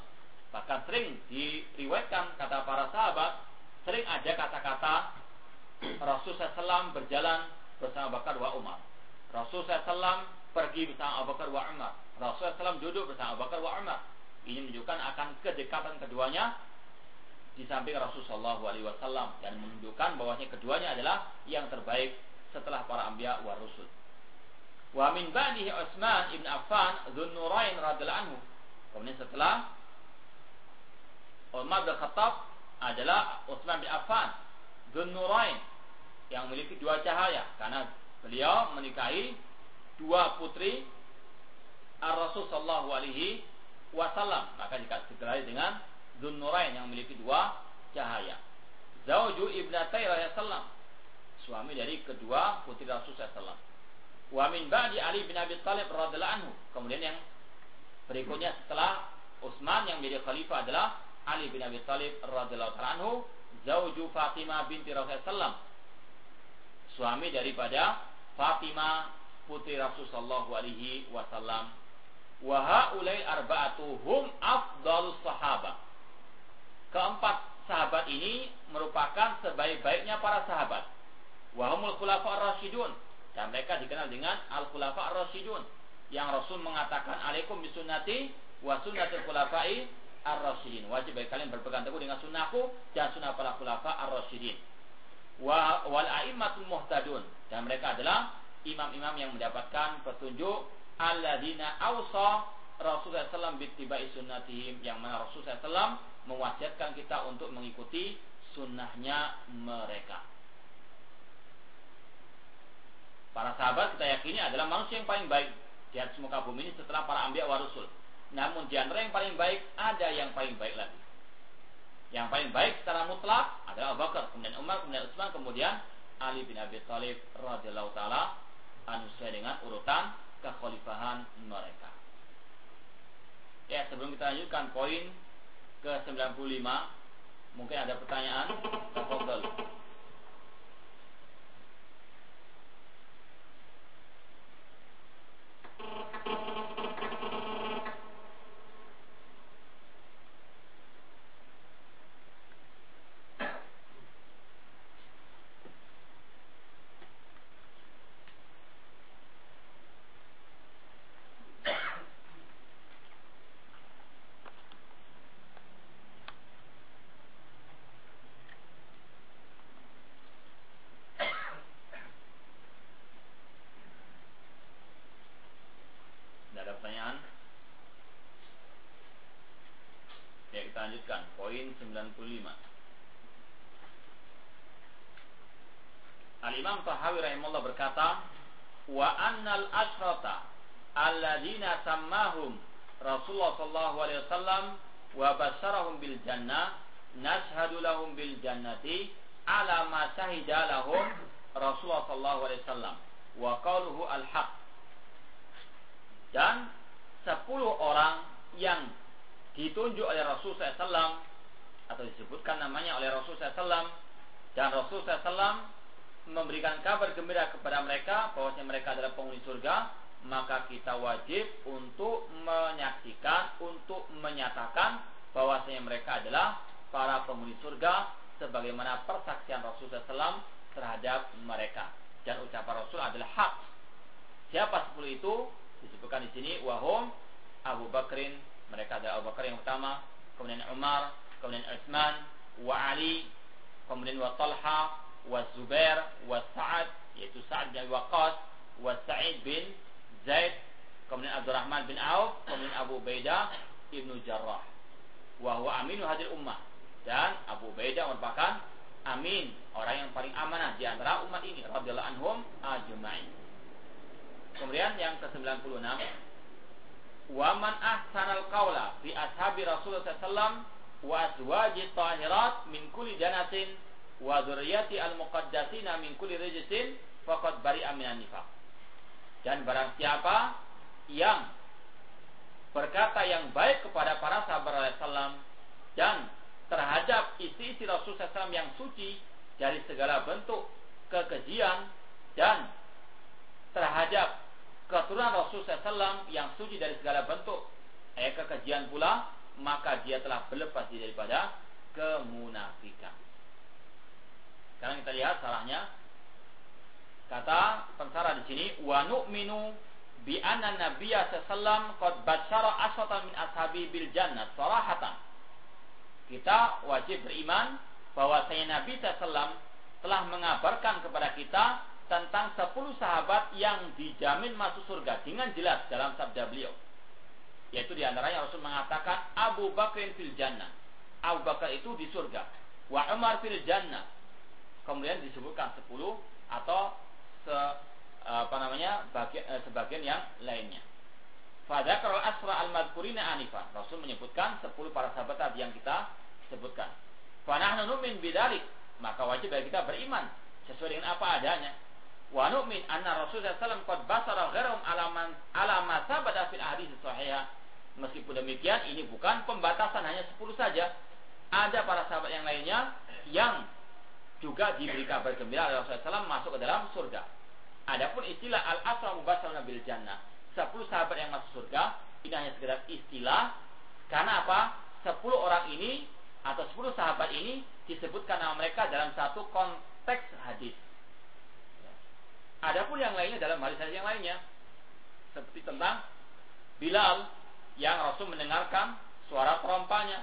Bahkan sering diriwayatkan kata para sahabat, sering ada kata-kata Rasulullah SAW berjalan bersama Bakar wa Umar. Rasulullah SAW pergi bersama Abu Bakar wa Umar. Rasulullah SAW duduk bersama Abu Bakar wa Umar. Ini menunjukkan akan kedekatan keduanya di samping Rasulullah SAW dan menunjukkan bahwasanya keduanya adalah yang terbaik setelah para anbiya wa rusul. Wa min ba'dihi Utsman ibn Affan Nurain radhiyallahu anhu. Kemudian setelah Umar bin Khattab adalah Utsman bin Affan Nurain yang memiliki dua cahaya karena beliau menikahi dua putri Ar-Rasul sallallahu alaihi wasallam maka digelar dengan Nurain yang memiliki dua cahaya. Zauju ibnatai Rasulullah suami dari kedua putri Rasul sallallahu Wa min ba'di Ali bin Abi Thalib radhiyallahu anhu. Kemudian yang berikutnya setelah Utsman yang menjadi khalifah adalah Ali bin Abi Thalib radhiyallahu anhu, zauju Fatimah binti Rasulullah. Suami daripada Fatimah putri Rasulullah alaihi wasallam. Wa haulai arba'atuhum afdalus sahabat. Keempat sahabat ini merupakan sebaik-baiknya para sahabat. Wahumul khulafa ar-rasyidun dan mereka dikenal dengan Al-Khulafa Ar-Rasyidun. Yang Rasul mengatakan, Alaikum bisunnati wa sunnatul khulafai Ar-Rasyidin. Wajib bagi kalian berpegang teguh dengan sunnahku dan sunnah para khulafa Ar-Rasyidin. Wa, wal a'immatul muhtadun. Dan mereka adalah imam-imam yang mendapatkan petunjuk alladzina awsa Rasulullah SAW bittibai sunnatihim yang mana Rasulullah SAW mewasiatkan kita untuk mengikuti sunnahnya mereka. Para sahabat kita yakini adalah manusia yang paling baik di atas muka bumi ini setelah para ambiya wa rasul. Namun di antara yang paling baik ada yang paling baik lagi. Yang paling baik secara mutlak adalah Abu Bakar, kemudian Umar, kemudian Utsman, kemudian Ali bin Abi Thalib radhiyallahu taala anu dengan urutan kekhalifahan mereka. Ya, sebelum kita lanjutkan poin ke-95, mungkin ada pertanyaan. Tafadhol. Thank you. 95. Al-Imam Tahawi rahimahullah berkata, "Wa annal ashrata alladzina sammahum Rasulullah sallallahu alaihi wasallam wa basyarahum bil jannah nashhadu lahum bil jannati ala ma syahida lahum Rasulullah sallallahu alaihi wasallam wa qauluhu al haq. Dan sepuluh orang yang ditunjuk oleh Rasul SAW atau disebutkan namanya oleh Rasul SAW dan Rasul SAW memberikan kabar gembira kepada mereka bahwa mereka adalah penghuni surga maka kita wajib untuk menyaksikan untuk menyatakan bahwasanya mereka adalah para penghuni surga sebagaimana persaksian Rasul SAW terhadap mereka dan ucapan Rasul adalah hak. Siapa sepuluh itu? Disebutkan di sini wahum Abu Bakrin, mereka adalah Abu Bakar yang pertama, kemudian Umar, kemudian Utsman, wa Ali, kemudian wa Talha, wa Zubair, wa Sa'ad, yaitu Sa'ad bin Waqqas, wa Sa'id bin Zaid, kemudian Abdurrahman bin Auf, kemudian Abu Baidah ibnu Jarrah. Wa huwa aminu hadir ummah. Dan Abu Baidah merupakan amin, orang yang paling amanah di antara umat ini radhiyallahu anhum ajma'in. Kemudian yang ke-96 wa man ahsanal qawla fi ashabi Rasulullah sallallahu wa azwaji tahirat min kulli janatin wa dzurriyyati al-muqaddasina min kulli rijsin faqad bari'a minan nifaq. Dan barang siapa yang berkata yang baik kepada para sahabat Rasulullah dan terhadap istri-istri Rasul SAW yang suci dari segala bentuk kekejian dan terhadap keturunan Rasul SAW yang suci dari segala bentuk eh, kekejian pula maka dia telah berlepas diri daripada kemunafikan. Sekarang kita lihat salahnya kata pensara di sini wa nu'minu bi anna nabiyya sallallahu qad basyara aswatan min ashabi bil jannah sarahatan kita wajib beriman bahwa saya Nabi SAW telah mengabarkan kepada kita tentang 10 sahabat yang dijamin masuk surga dengan jelas dalam sabda beliau. Yaitu di antaranya Rasul mengatakan Abu Bakr fil jannah. Abu Bakar itu di surga. Wa Umar fil jannah. Kemudian disebutkan 10 atau se, apa namanya bagian, eh, sebagian yang lainnya. Fadzakar asra al-madkurina anifa. Rasul menyebutkan 10 para sahabat tadi yang kita sebutkan. Fanahnu nu'min bidalik. Maka wajib bagi kita beriman sesuai dengan apa adanya. Wa nu'min anna Rasulullah SAW qad basara ghairum alaman alama sabada fil hadis sahih. Meskipun demikian ini bukan pembatasan hanya 10 saja. Ada para sahabat yang lainnya yang juga diberi kabar gembira oleh Rasulullah SAW masuk ke dalam surga. Adapun istilah al-asra mubasharuna bil jannah 10 sahabat yang masuk surga ini hanya sekedar istilah karena apa? 10 orang ini atau 10 sahabat ini disebutkan nama mereka dalam satu konteks hadis. Adapun yang lainnya dalam hadis-hadis yang lainnya seperti tentang Bilal yang Rasul mendengarkan suara terompanya.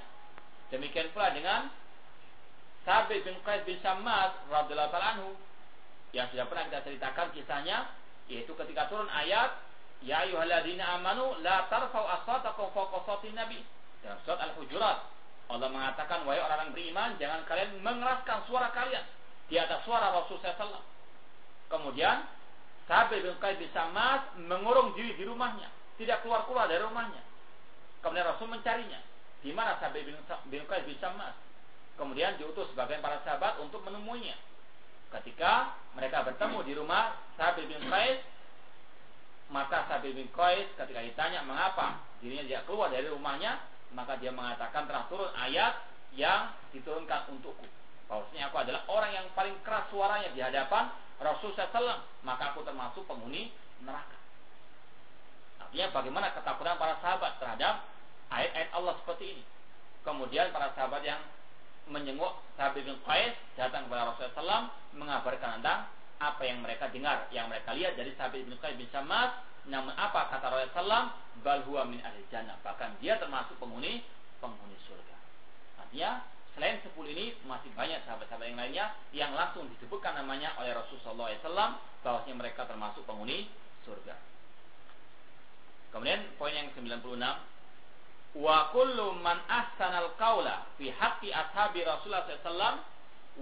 Demikian pula dengan Sabit bin Qais bin Syammas radhiyallahu anhu yang sudah pernah kita ceritakan kisahnya yaitu ketika turun ayat Ya ayyuhalladzina amanu la tarfa'u aswatakum fawqa sawtin nabi. Dalam surat Al-Hujurat, Allah mengatakan, wahai orang-orang beriman, jangan kalian mengeraskan suara kalian di atas suara Rasul SAW. Kemudian, Sahabat bin Qais bin Samad mengurung diri di rumahnya, tidak keluar-keluar dari rumahnya. Kemudian Rasul mencarinya. Di mana Sahabat bin Qais bin Samad? Kemudian diutus sebagian para sahabat untuk menemuinya. Ketika mereka bertemu di rumah Sahabat bin Qais, maka Sabit bin Qais ketika ditanya mengapa dirinya tidak keluar dari rumahnya, maka dia mengatakan telah turun ayat yang diturunkan untukku. Bahwasanya aku adalah orang yang paling keras suaranya di hadapan Rasul SAW, maka aku termasuk penghuni neraka. Artinya bagaimana ketakutan para sahabat terhadap ayat-ayat Allah seperti ini. Kemudian para sahabat yang menyenguk Sabit bin Qais datang kepada Rasulullah SAW mengabarkan tentang apa yang mereka dengar, yang mereka lihat dari Sabit bin Qais bin Syammas. Namun apa kata Rasulullah SAW? Bal huwa min ahli jannah. Bahkan dia termasuk penghuni penghuni surga. Artinya selain sepuluh ini masih banyak sahabat-sahabat yang lainnya yang langsung disebutkan namanya oleh Rasulullah SAW bahwasanya mereka termasuk penghuni surga. Kemudian poin yang ke-96 Wa kullu man ahsanal qawla fi haqqi ashabi Rasulullah SAW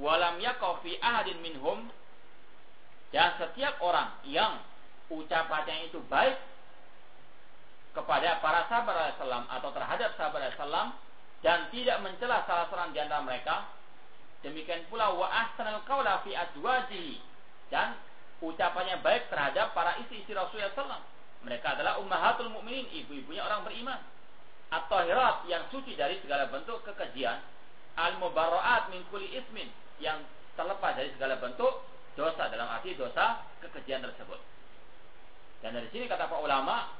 walam yakau fi ahadin minhum dan setiap orang yang ucapannya itu baik kepada para sahabat Rasulullah atau terhadap sahabat Rasulullah dan tidak mencela salah seorang di antara mereka. Demikian pula wa ahsanal qaula fi azwajihi dan ucapannya baik terhadap para istri-istri Rasulullah SAW. Mereka adalah ummahatul mukminin, ibu-ibunya orang beriman. Atau hirat yang suci dari segala bentuk kekejian. Al-mubarra'at min kulli ismin yang terlepas dari segala bentuk dosa dalam arti dosa kekejian tersebut. Dan dari sini kata para ulama,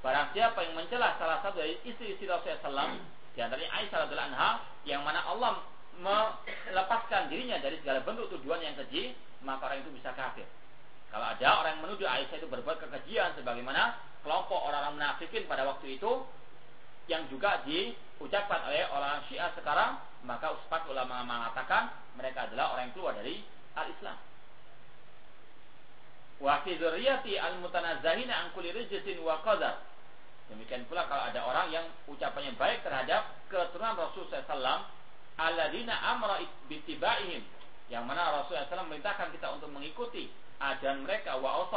barang siapa yang mencela salah satu dari istri-istri Rasulullah SAW, di antaranya Aisyah radhiallahu anha, yang mana Allah melepaskan dirinya dari segala bentuk tuduhan yang keji, maka orang itu bisa kafir. Kalau ada orang yang menuduh Aisyah itu berbuat kekejian sebagaimana kelompok orang-orang munafikin pada waktu itu yang juga diucapkan oleh orang Syiah sekarang, maka uspat ulama mengatakan mereka adalah orang yang keluar dari al-Islam. Wa al-mutanazzahina an kulli wa qadar. Demikian pula kalau ada orang yang ucapannya baik terhadap keturunan Rasul SAW, alladzina amra bittibaihim, yang mana Rasulullah SAW memerintahkan kita untuk mengikuti ajaran mereka wa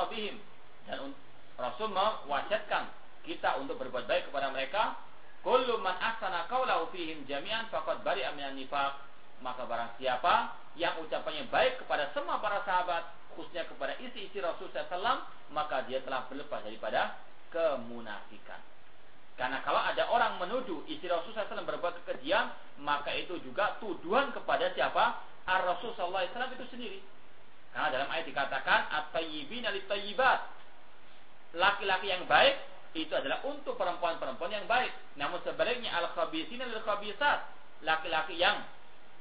dan Rasul mewajibkan kita untuk berbuat baik kepada mereka kullu man ahsana qawlahu fihim jami'an faqad bari'a minan nifaq. Maka barang siapa yang ucapannya baik kepada semua para sahabat khususnya kepada isi-isi Rasul SAW maka dia telah berlepas daripada kemunafikan. Karena kalau ada orang menuduh isi Rasul SAW berbuat kekejian maka itu juga tuduhan kepada siapa? Ar-Rasul SAW itu sendiri. Karena dalam ayat dikatakan at-tayyibin lit-tayyibat. Laki-laki yang baik itu adalah untuk perempuan-perempuan yang baik. Namun sebaliknya al-khabisin lil-khabisat. Laki-laki yang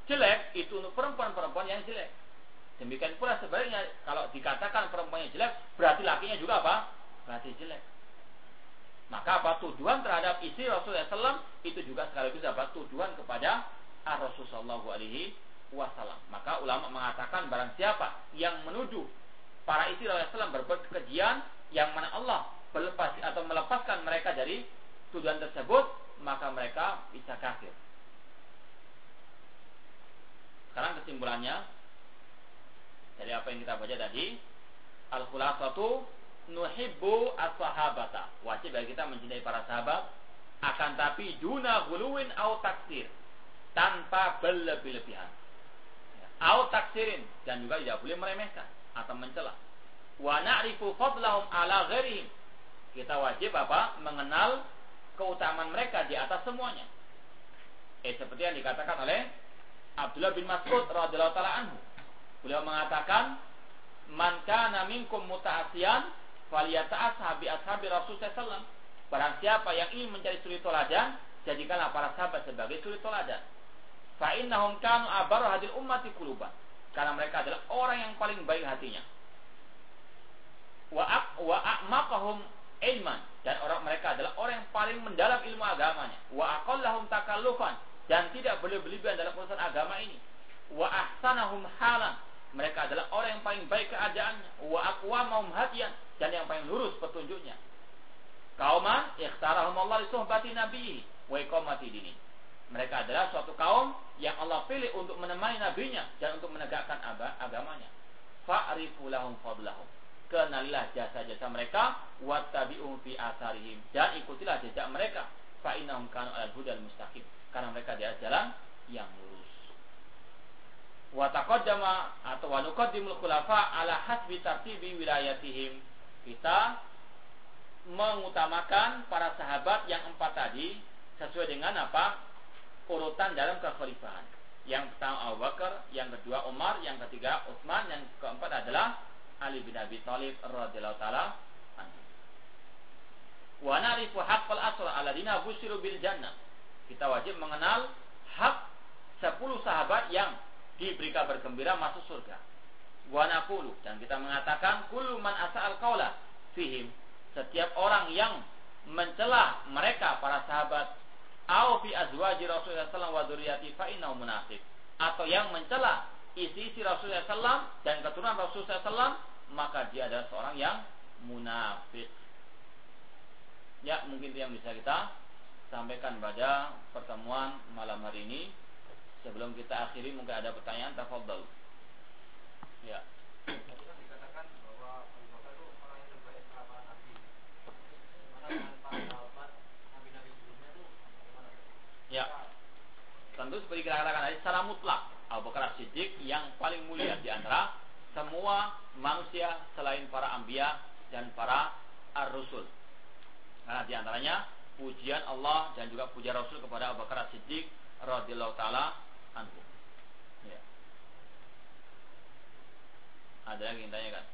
jelek itu untuk perempuan-perempuan yang jelek. Demikian pula sebaliknya kalau dikatakan perempuan yang jelek berarti lakinya juga apa? Berarti jelek. Maka apa tuduhan terhadap istri Rasulullah SAW itu juga sekaligus apa tuduhan kepada Rasulullah Alaihi wasallam. Maka ulama mengatakan barang siapa yang menuduh para istri Rasulullah berbuat kekejian yang mana Allah berlepas atau melepaskan mereka dari tuduhan tersebut, maka mereka bisa kafir. Sekarang kesimpulannya dari apa yang kita baca tadi, al-khulasatu nuhibbu as-sahabata. Wajib bagi kita mencintai para sahabat akan tapi duna guluwin au taksir tanpa berlebih-lebihan au taksirin dan juga tidak boleh meremehkan atau mencela. Wa na'rifu fadlahum ala ghairihim. Kita wajib apa? Mengenal keutamaan mereka di atas semuanya. Eh seperti yang dikatakan oleh Abdullah bin Mas'ud radhiyallahu taala anhu. Beliau mengatakan, "Man kana minkum muta'asiyan falyata'as habi ashabi Rasul sallallahu Barang siapa yang ingin mencari suri toladan, jadikanlah para sahabat sebagai suri toladan. Fa innahum kanu abaru hadil ummati kuluban. Karena mereka adalah orang yang paling baik hatinya. Wa wa ilman dan orang mereka adalah orang yang paling mendalam ilmu agamanya. Wa aqallahum takallufan dan tidak berlebihan dalam urusan agama ini. Wa ahsanahum halan mereka adalah orang yang paling baik keadaannya. Wa aqwamahum hadiyan dan yang paling lurus petunjuknya. Kauman ikhtarahum Allah li suhbati nabihi wa iqamati dini. Mereka adalah suatu kaum yang Allah pilih untuk menemani nabinya dan untuk menegakkan agamanya. Fa'rifu lahum fadlahum. Kenalilah jasa-jasa mereka wattabi'um fi asarihim dan ikutilah jejak mereka fa innahum kanu al hudal mustaqim karena mereka di jalan yang lurus. Wa taqaddama atau wa nuqaddimul khulafa ala hasbi tartibi wilayatihim. Kita mengutamakan para sahabat yang empat tadi sesuai dengan apa urutan dalam kekhalifahan. Yang pertama Abu Bakar, yang kedua Umar, yang ketiga Utsman, yang keempat adalah Ali bin Abi Thalib radhiyallahu taala. Wa na'rifu haqqal asra alladziina busyiru bil jannah. Kita wajib mengenal hak 10 sahabat yang diberi kabar gembira masuk surga. Wa naqulu dan kita mengatakan kullu man asa'al qaula fihim. Setiap orang yang mencela mereka para sahabat au fi azwaji Rasulullah sallallahu wa dzurriyyati fa innahu munafiq atau yang mencela isi-isi Rasulullah sallallahu dan keturunan Rasulullah sallallahu maka dia adalah seorang yang munafik. Ya, mungkin itu yang bisa kita sampaikan pada pertemuan malam hari ini. Sebelum kita akhiri mungkin ada pertanyaan tafadhol. Ya. Ya. berarti secara mutlak Abu Bakar Siddiq yang paling mulia di antara semua manusia selain para ambia dan para ar-rusul. Karena di antaranya pujian Allah dan juga pujian Rasul kepada Abu Bakar Siddiq radhiyallahu taala anhu. Ya. Ada yang tanya kan?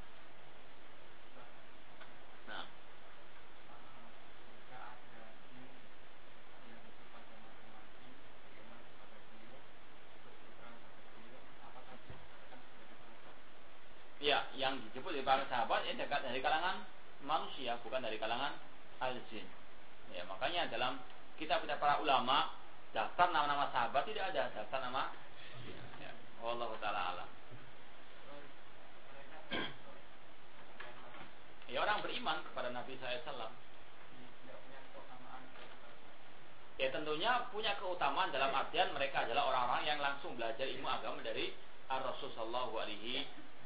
Nah. Ya, yang disebut di para sahabat ini dekat dari kalangan manusia, bukan dari kalangan al-jin. Ya, makanya dalam kitab-kitab para ulama daftar nama-nama sahabat tidak ada daftar nama ya, Allah taala alam. Ya orang beriman kepada Nabi SAW. Ya tentunya punya keutamaan dalam artian mereka adalah orang-orang yang langsung belajar ilmu agama dari Rasul Shallallahu Alaihi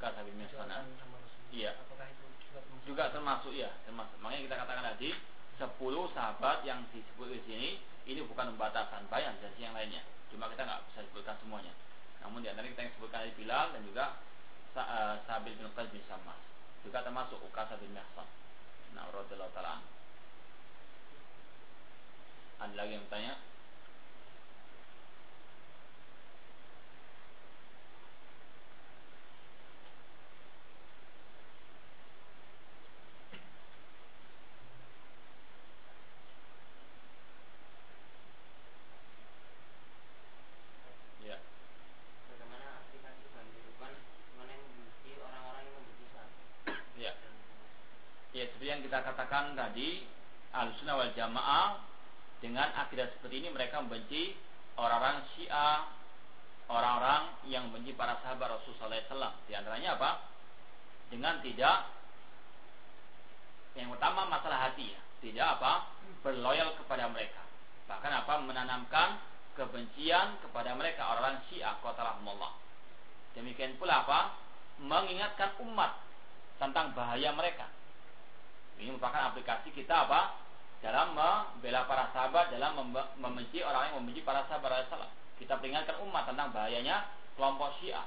bin sana iya. Apakah itu juga termasuk? Ya termasuk makanya kita katakan tadi sepuluh sahabat yang disebut di sini ini bukan pembatasan bayan dari yang lainnya. Cuma kita nggak bisa sebutkan semuanya. Namun di antara kita yang sebutkan dari Bilal dan juga Sabil bin Qais bin Sammas juga termasuk Ukasa bin Mihsan. Nah radhiyallahu taala. Ada lagi yang bertanya katakan tadi Al-Sunnah wal Jamaah dengan akidah seperti ini mereka membenci orang-orang Syiah, orang-orang yang membenci para sahabat Rasulullah SAW. Di antaranya apa? Dengan tidak yang utama masalah hati ya, tidak apa? berloyal kepada mereka. Bahkan apa? menanamkan kebencian kepada mereka orang-orang Syiah qatarahumullah. Demikian pula apa? mengingatkan umat tentang bahaya mereka ini merupakan aplikasi kita apa? Dalam membela para sahabat, dalam membenci orang yang membenci para sahabat Rasulullah. Kita peringatkan umat tentang bahayanya kelompok Syiah.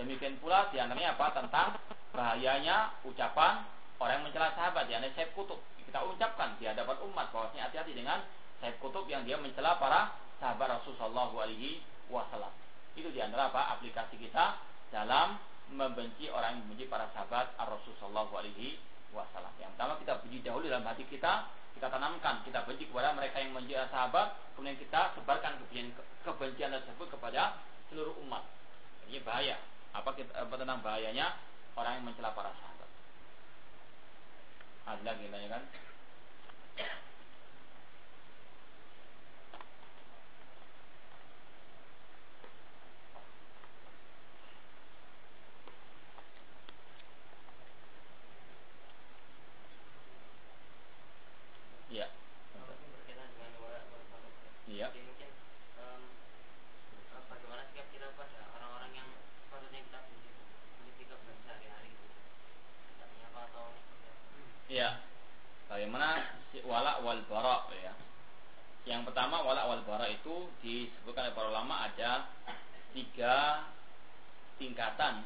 Demikian pula di antaranya apa? Tentang bahayanya ucapan orang yang mencela sahabat, yakni Said Kutub. Kita ucapkan di hadapan umat bahwasanya hati-hati dengan Said Kutub yang dia mencela para sahabat Rasulullah Alaihi Wasallam. Itu di antara apa? Aplikasi kita dalam membenci orang yang membenci para sahabat Rasulullah Alaihi wasallam. Yang pertama kita puji dahulu dalam hati kita, kita tanamkan, kita benci kepada mereka yang menjadi sahabat, kemudian kita sebarkan kebencian, kebencian tersebut kepada seluruh umat. Ini bahaya. Apa, kita, apa tentang bahayanya orang yang mencela para sahabat? Ada lagi Iya. Iya. mungkin bagaimana yang iya. si walak wal ya. Yang pertama walak wal bara itu disebutkan oleh para ulama ada tiga tingkatan.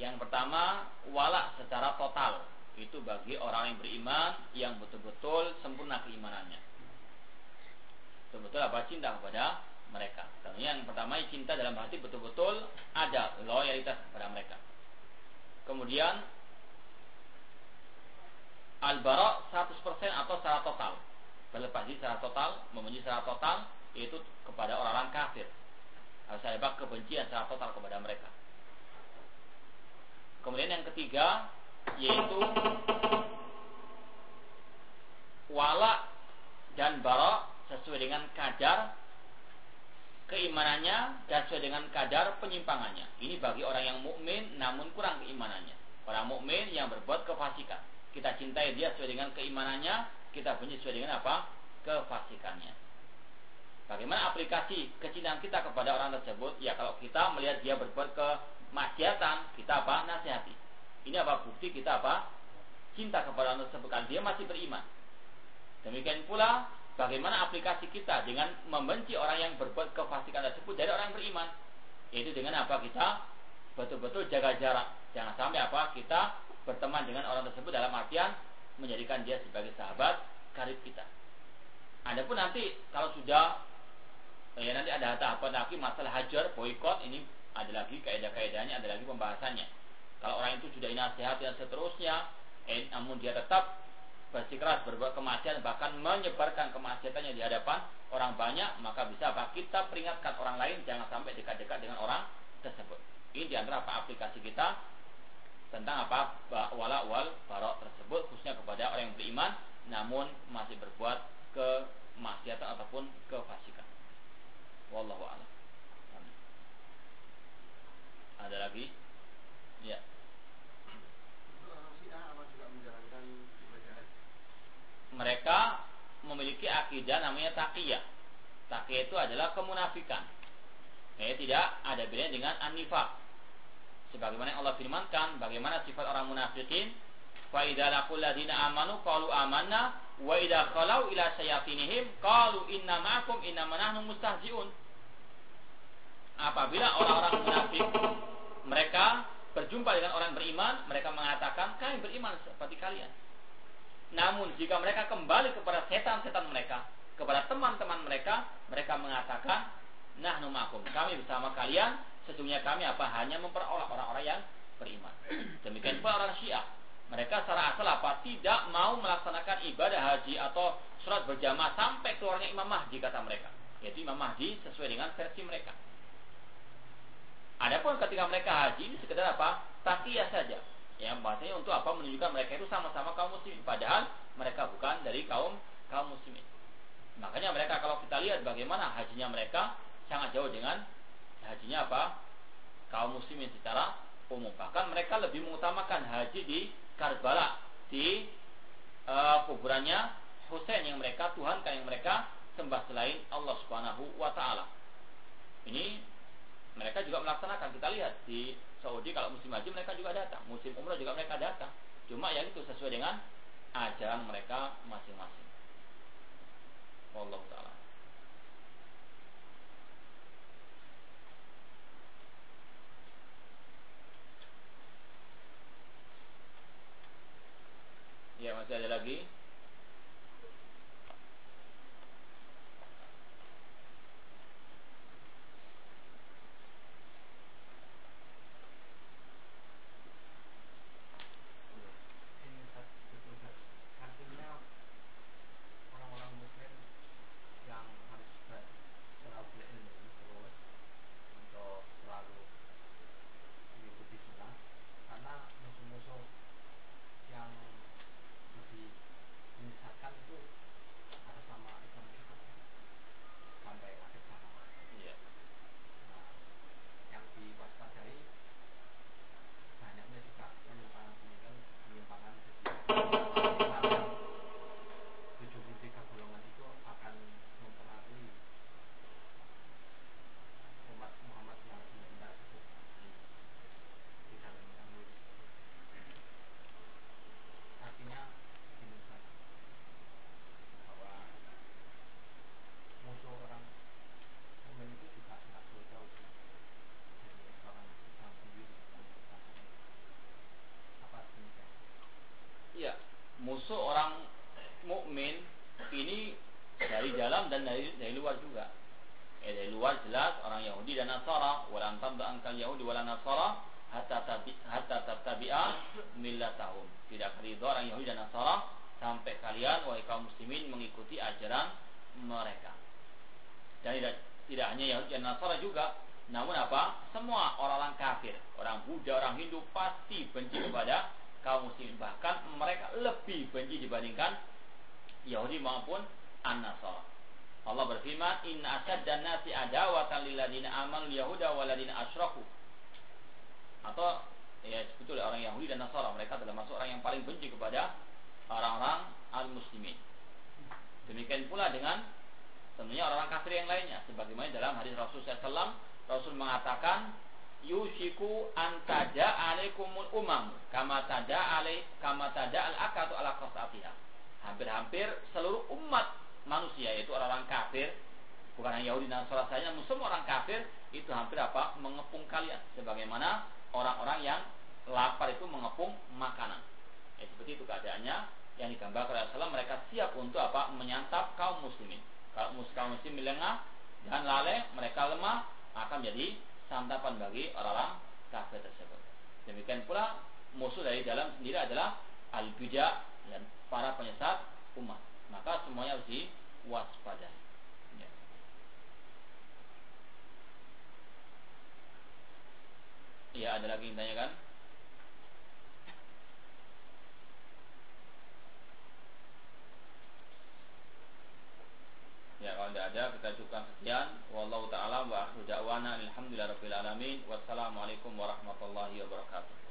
Yang pertama walak secara total itu bagi orang yang beriman yang betul-betul sempurna keimanannya. Betul-betul apa cinta kepada mereka. Tentunya yang pertama cinta dalam hati betul-betul ada loyalitas kepada mereka. Kemudian al-bara 100% atau secara total. Berlepas diri secara total, memuji secara total yaitu kepada orang-orang kafir. Harus ada kebencian secara total kepada mereka. Kemudian yang ketiga yaitu wala dan bara sesuai dengan kadar keimanannya dan sesuai dengan kadar penyimpangannya. Ini bagi orang yang mukmin namun kurang keimanannya. Orang mukmin yang berbuat kefasikan. Kita cintai dia sesuai dengan keimanannya, kita benci sesuai dengan apa? kefasikannya. Bagaimana aplikasi kecintaan kita kepada orang tersebut? Ya kalau kita melihat dia berbuat kemaksiatan, kita apa? nasihati. Ini apa bukti kita apa? Cinta kepada orang tersebut kan dia masih beriman. Demikian pula bagaimana aplikasi kita dengan membenci orang yang berbuat kefasikan tersebut dari orang yang beriman. Yaitu dengan apa kita betul-betul jaga jarak. Jangan sampai apa kita berteman dengan orang tersebut dalam artian menjadikan dia sebagai sahabat karib kita. Adapun nanti kalau sudah ya nanti ada tahapan lagi masalah hajar, boykot ini ada lagi kaidah-kaidahnya, ada lagi pembahasannya. Kalau orang itu sudah nasihat dan seterusnya, eh, namun dia tetap bersikeras berbuat kemaksiatan bahkan menyebarkan kemaksiatannya di hadapan orang banyak, maka bisa apa? Kita peringatkan orang lain jangan sampai dekat-dekat dengan orang tersebut. Ini di antara apa aplikasi kita tentang apa wala wal barok tersebut khususnya kepada orang yang beriman namun masih berbuat kemaksiatan ataupun kefasikan. Wallahu a'lam. Ada lagi? Ya. Mereka memiliki akidah namanya taqiyah. Taqiyah itu adalah kemunafikan. Ya, tidak ada bedanya dengan an-nifaq. Sebagaimana yang Allah firmankan, bagaimana sifat orang munafikin, fa idza ladina amanu qalu amanna wa idza khalau ila syayatinihim qalu inna ma'akum inna nahnu mustahzi'un. Apabila orang-orang munafik mereka berjumpa dengan orang beriman, mereka mengatakan kami beriman seperti kalian. Namun jika mereka kembali kepada setan-setan mereka, kepada teman-teman mereka, mereka mengatakan, nah numakum, kami bersama kalian, sesungguhnya kami apa hanya memperoleh orang-orang yang beriman. Demikian pula orang Syiah. Mereka secara asal apa tidak mau melaksanakan ibadah haji atau surat berjamaah sampai keluarnya Imam Mahdi kata mereka. Yaitu Imam Mahdi sesuai dengan versi mereka. Adapun ketika mereka haji ini sekedar apa? Takiyah saja. Ya, bahasanya untuk apa? Menunjukkan mereka itu sama-sama kaum muslimin. Padahal mereka bukan dari kaum kaum muslimin. Makanya mereka kalau kita lihat bagaimana hajinya mereka sangat jauh dengan hajinya apa? Kaum muslimin secara umum. Bahkan mereka lebih mengutamakan haji di Karbala, di uh, kuburannya Husain yang mereka tuhankan yang mereka sembah selain Allah Subhanahu wa taala. Ini mereka juga melaksanakan kita lihat di Saudi kalau musim haji mereka juga datang musim umrah juga mereka datang. Cuma yang itu sesuai dengan ajaran mereka masing-masing. Allah taala. Ya masih ada lagi Eh, dari luar jelas orang Yahudi dan Nasara, walan tabda angkal Yahudi walan Nasara hatta tabi hatta tabi'a millatahum. Tidak ridho orang Yahudi dan Nasara sampai kalian wahai kaum muslimin mengikuti ajaran mereka. Dan tidak tidak hanya Yahudi dan Nasara juga, namun apa? Semua orang-orang kafir, orang Buddha, orang Hindu pasti benci kepada kaum muslimin bahkan mereka lebih benci dibandingkan Yahudi maupun An-Nasara. Allah berfirman, "Inna dan nasi adawatan lil ladina amanu yahuda wal ladina asyraku." Atau ya sebetulnya orang Yahudi dan Nasara mereka adalah masuk orang yang paling benci kepada orang-orang al-muslimin. Demikian pula dengan tentunya orang-orang kafir yang lainnya sebagaimana dalam hadis Rasul SAW Rasul mengatakan yusiku antaja alaikumul umam kama tada alai kama tada al akatu ala qasatiha. Hampir-hampir seluruh umat manusia yaitu orang-orang kafir bukan hanya Yahudi dan Nasara saja namun semua orang kafir itu hampir apa? Mengepung kalian. Sebagaimana orang-orang yang lapar itu mengepung makanan. Ya, seperti itu keadaannya yang digambarkan oleh mereka siap untuk apa? Menyantap kaum muslimin. Kalau kaum muslim lengah dan lalai mereka lemah akan menjadi santapan bagi orang-orang kafir tersebut. Demikian pula musuh dari dalam sendiri adalah al-bija dan para penyesat umat maka semuanya harus diwaspadai. Ya. ya, ada lagi yang tanyakan? Ya, kalau tidak ada kita cukupkan sekian. Wallahu taala wa akhiru da'wana alhamdulillahirabbil alamin. Wassalamualaikum warahmatullahi wabarakatuh.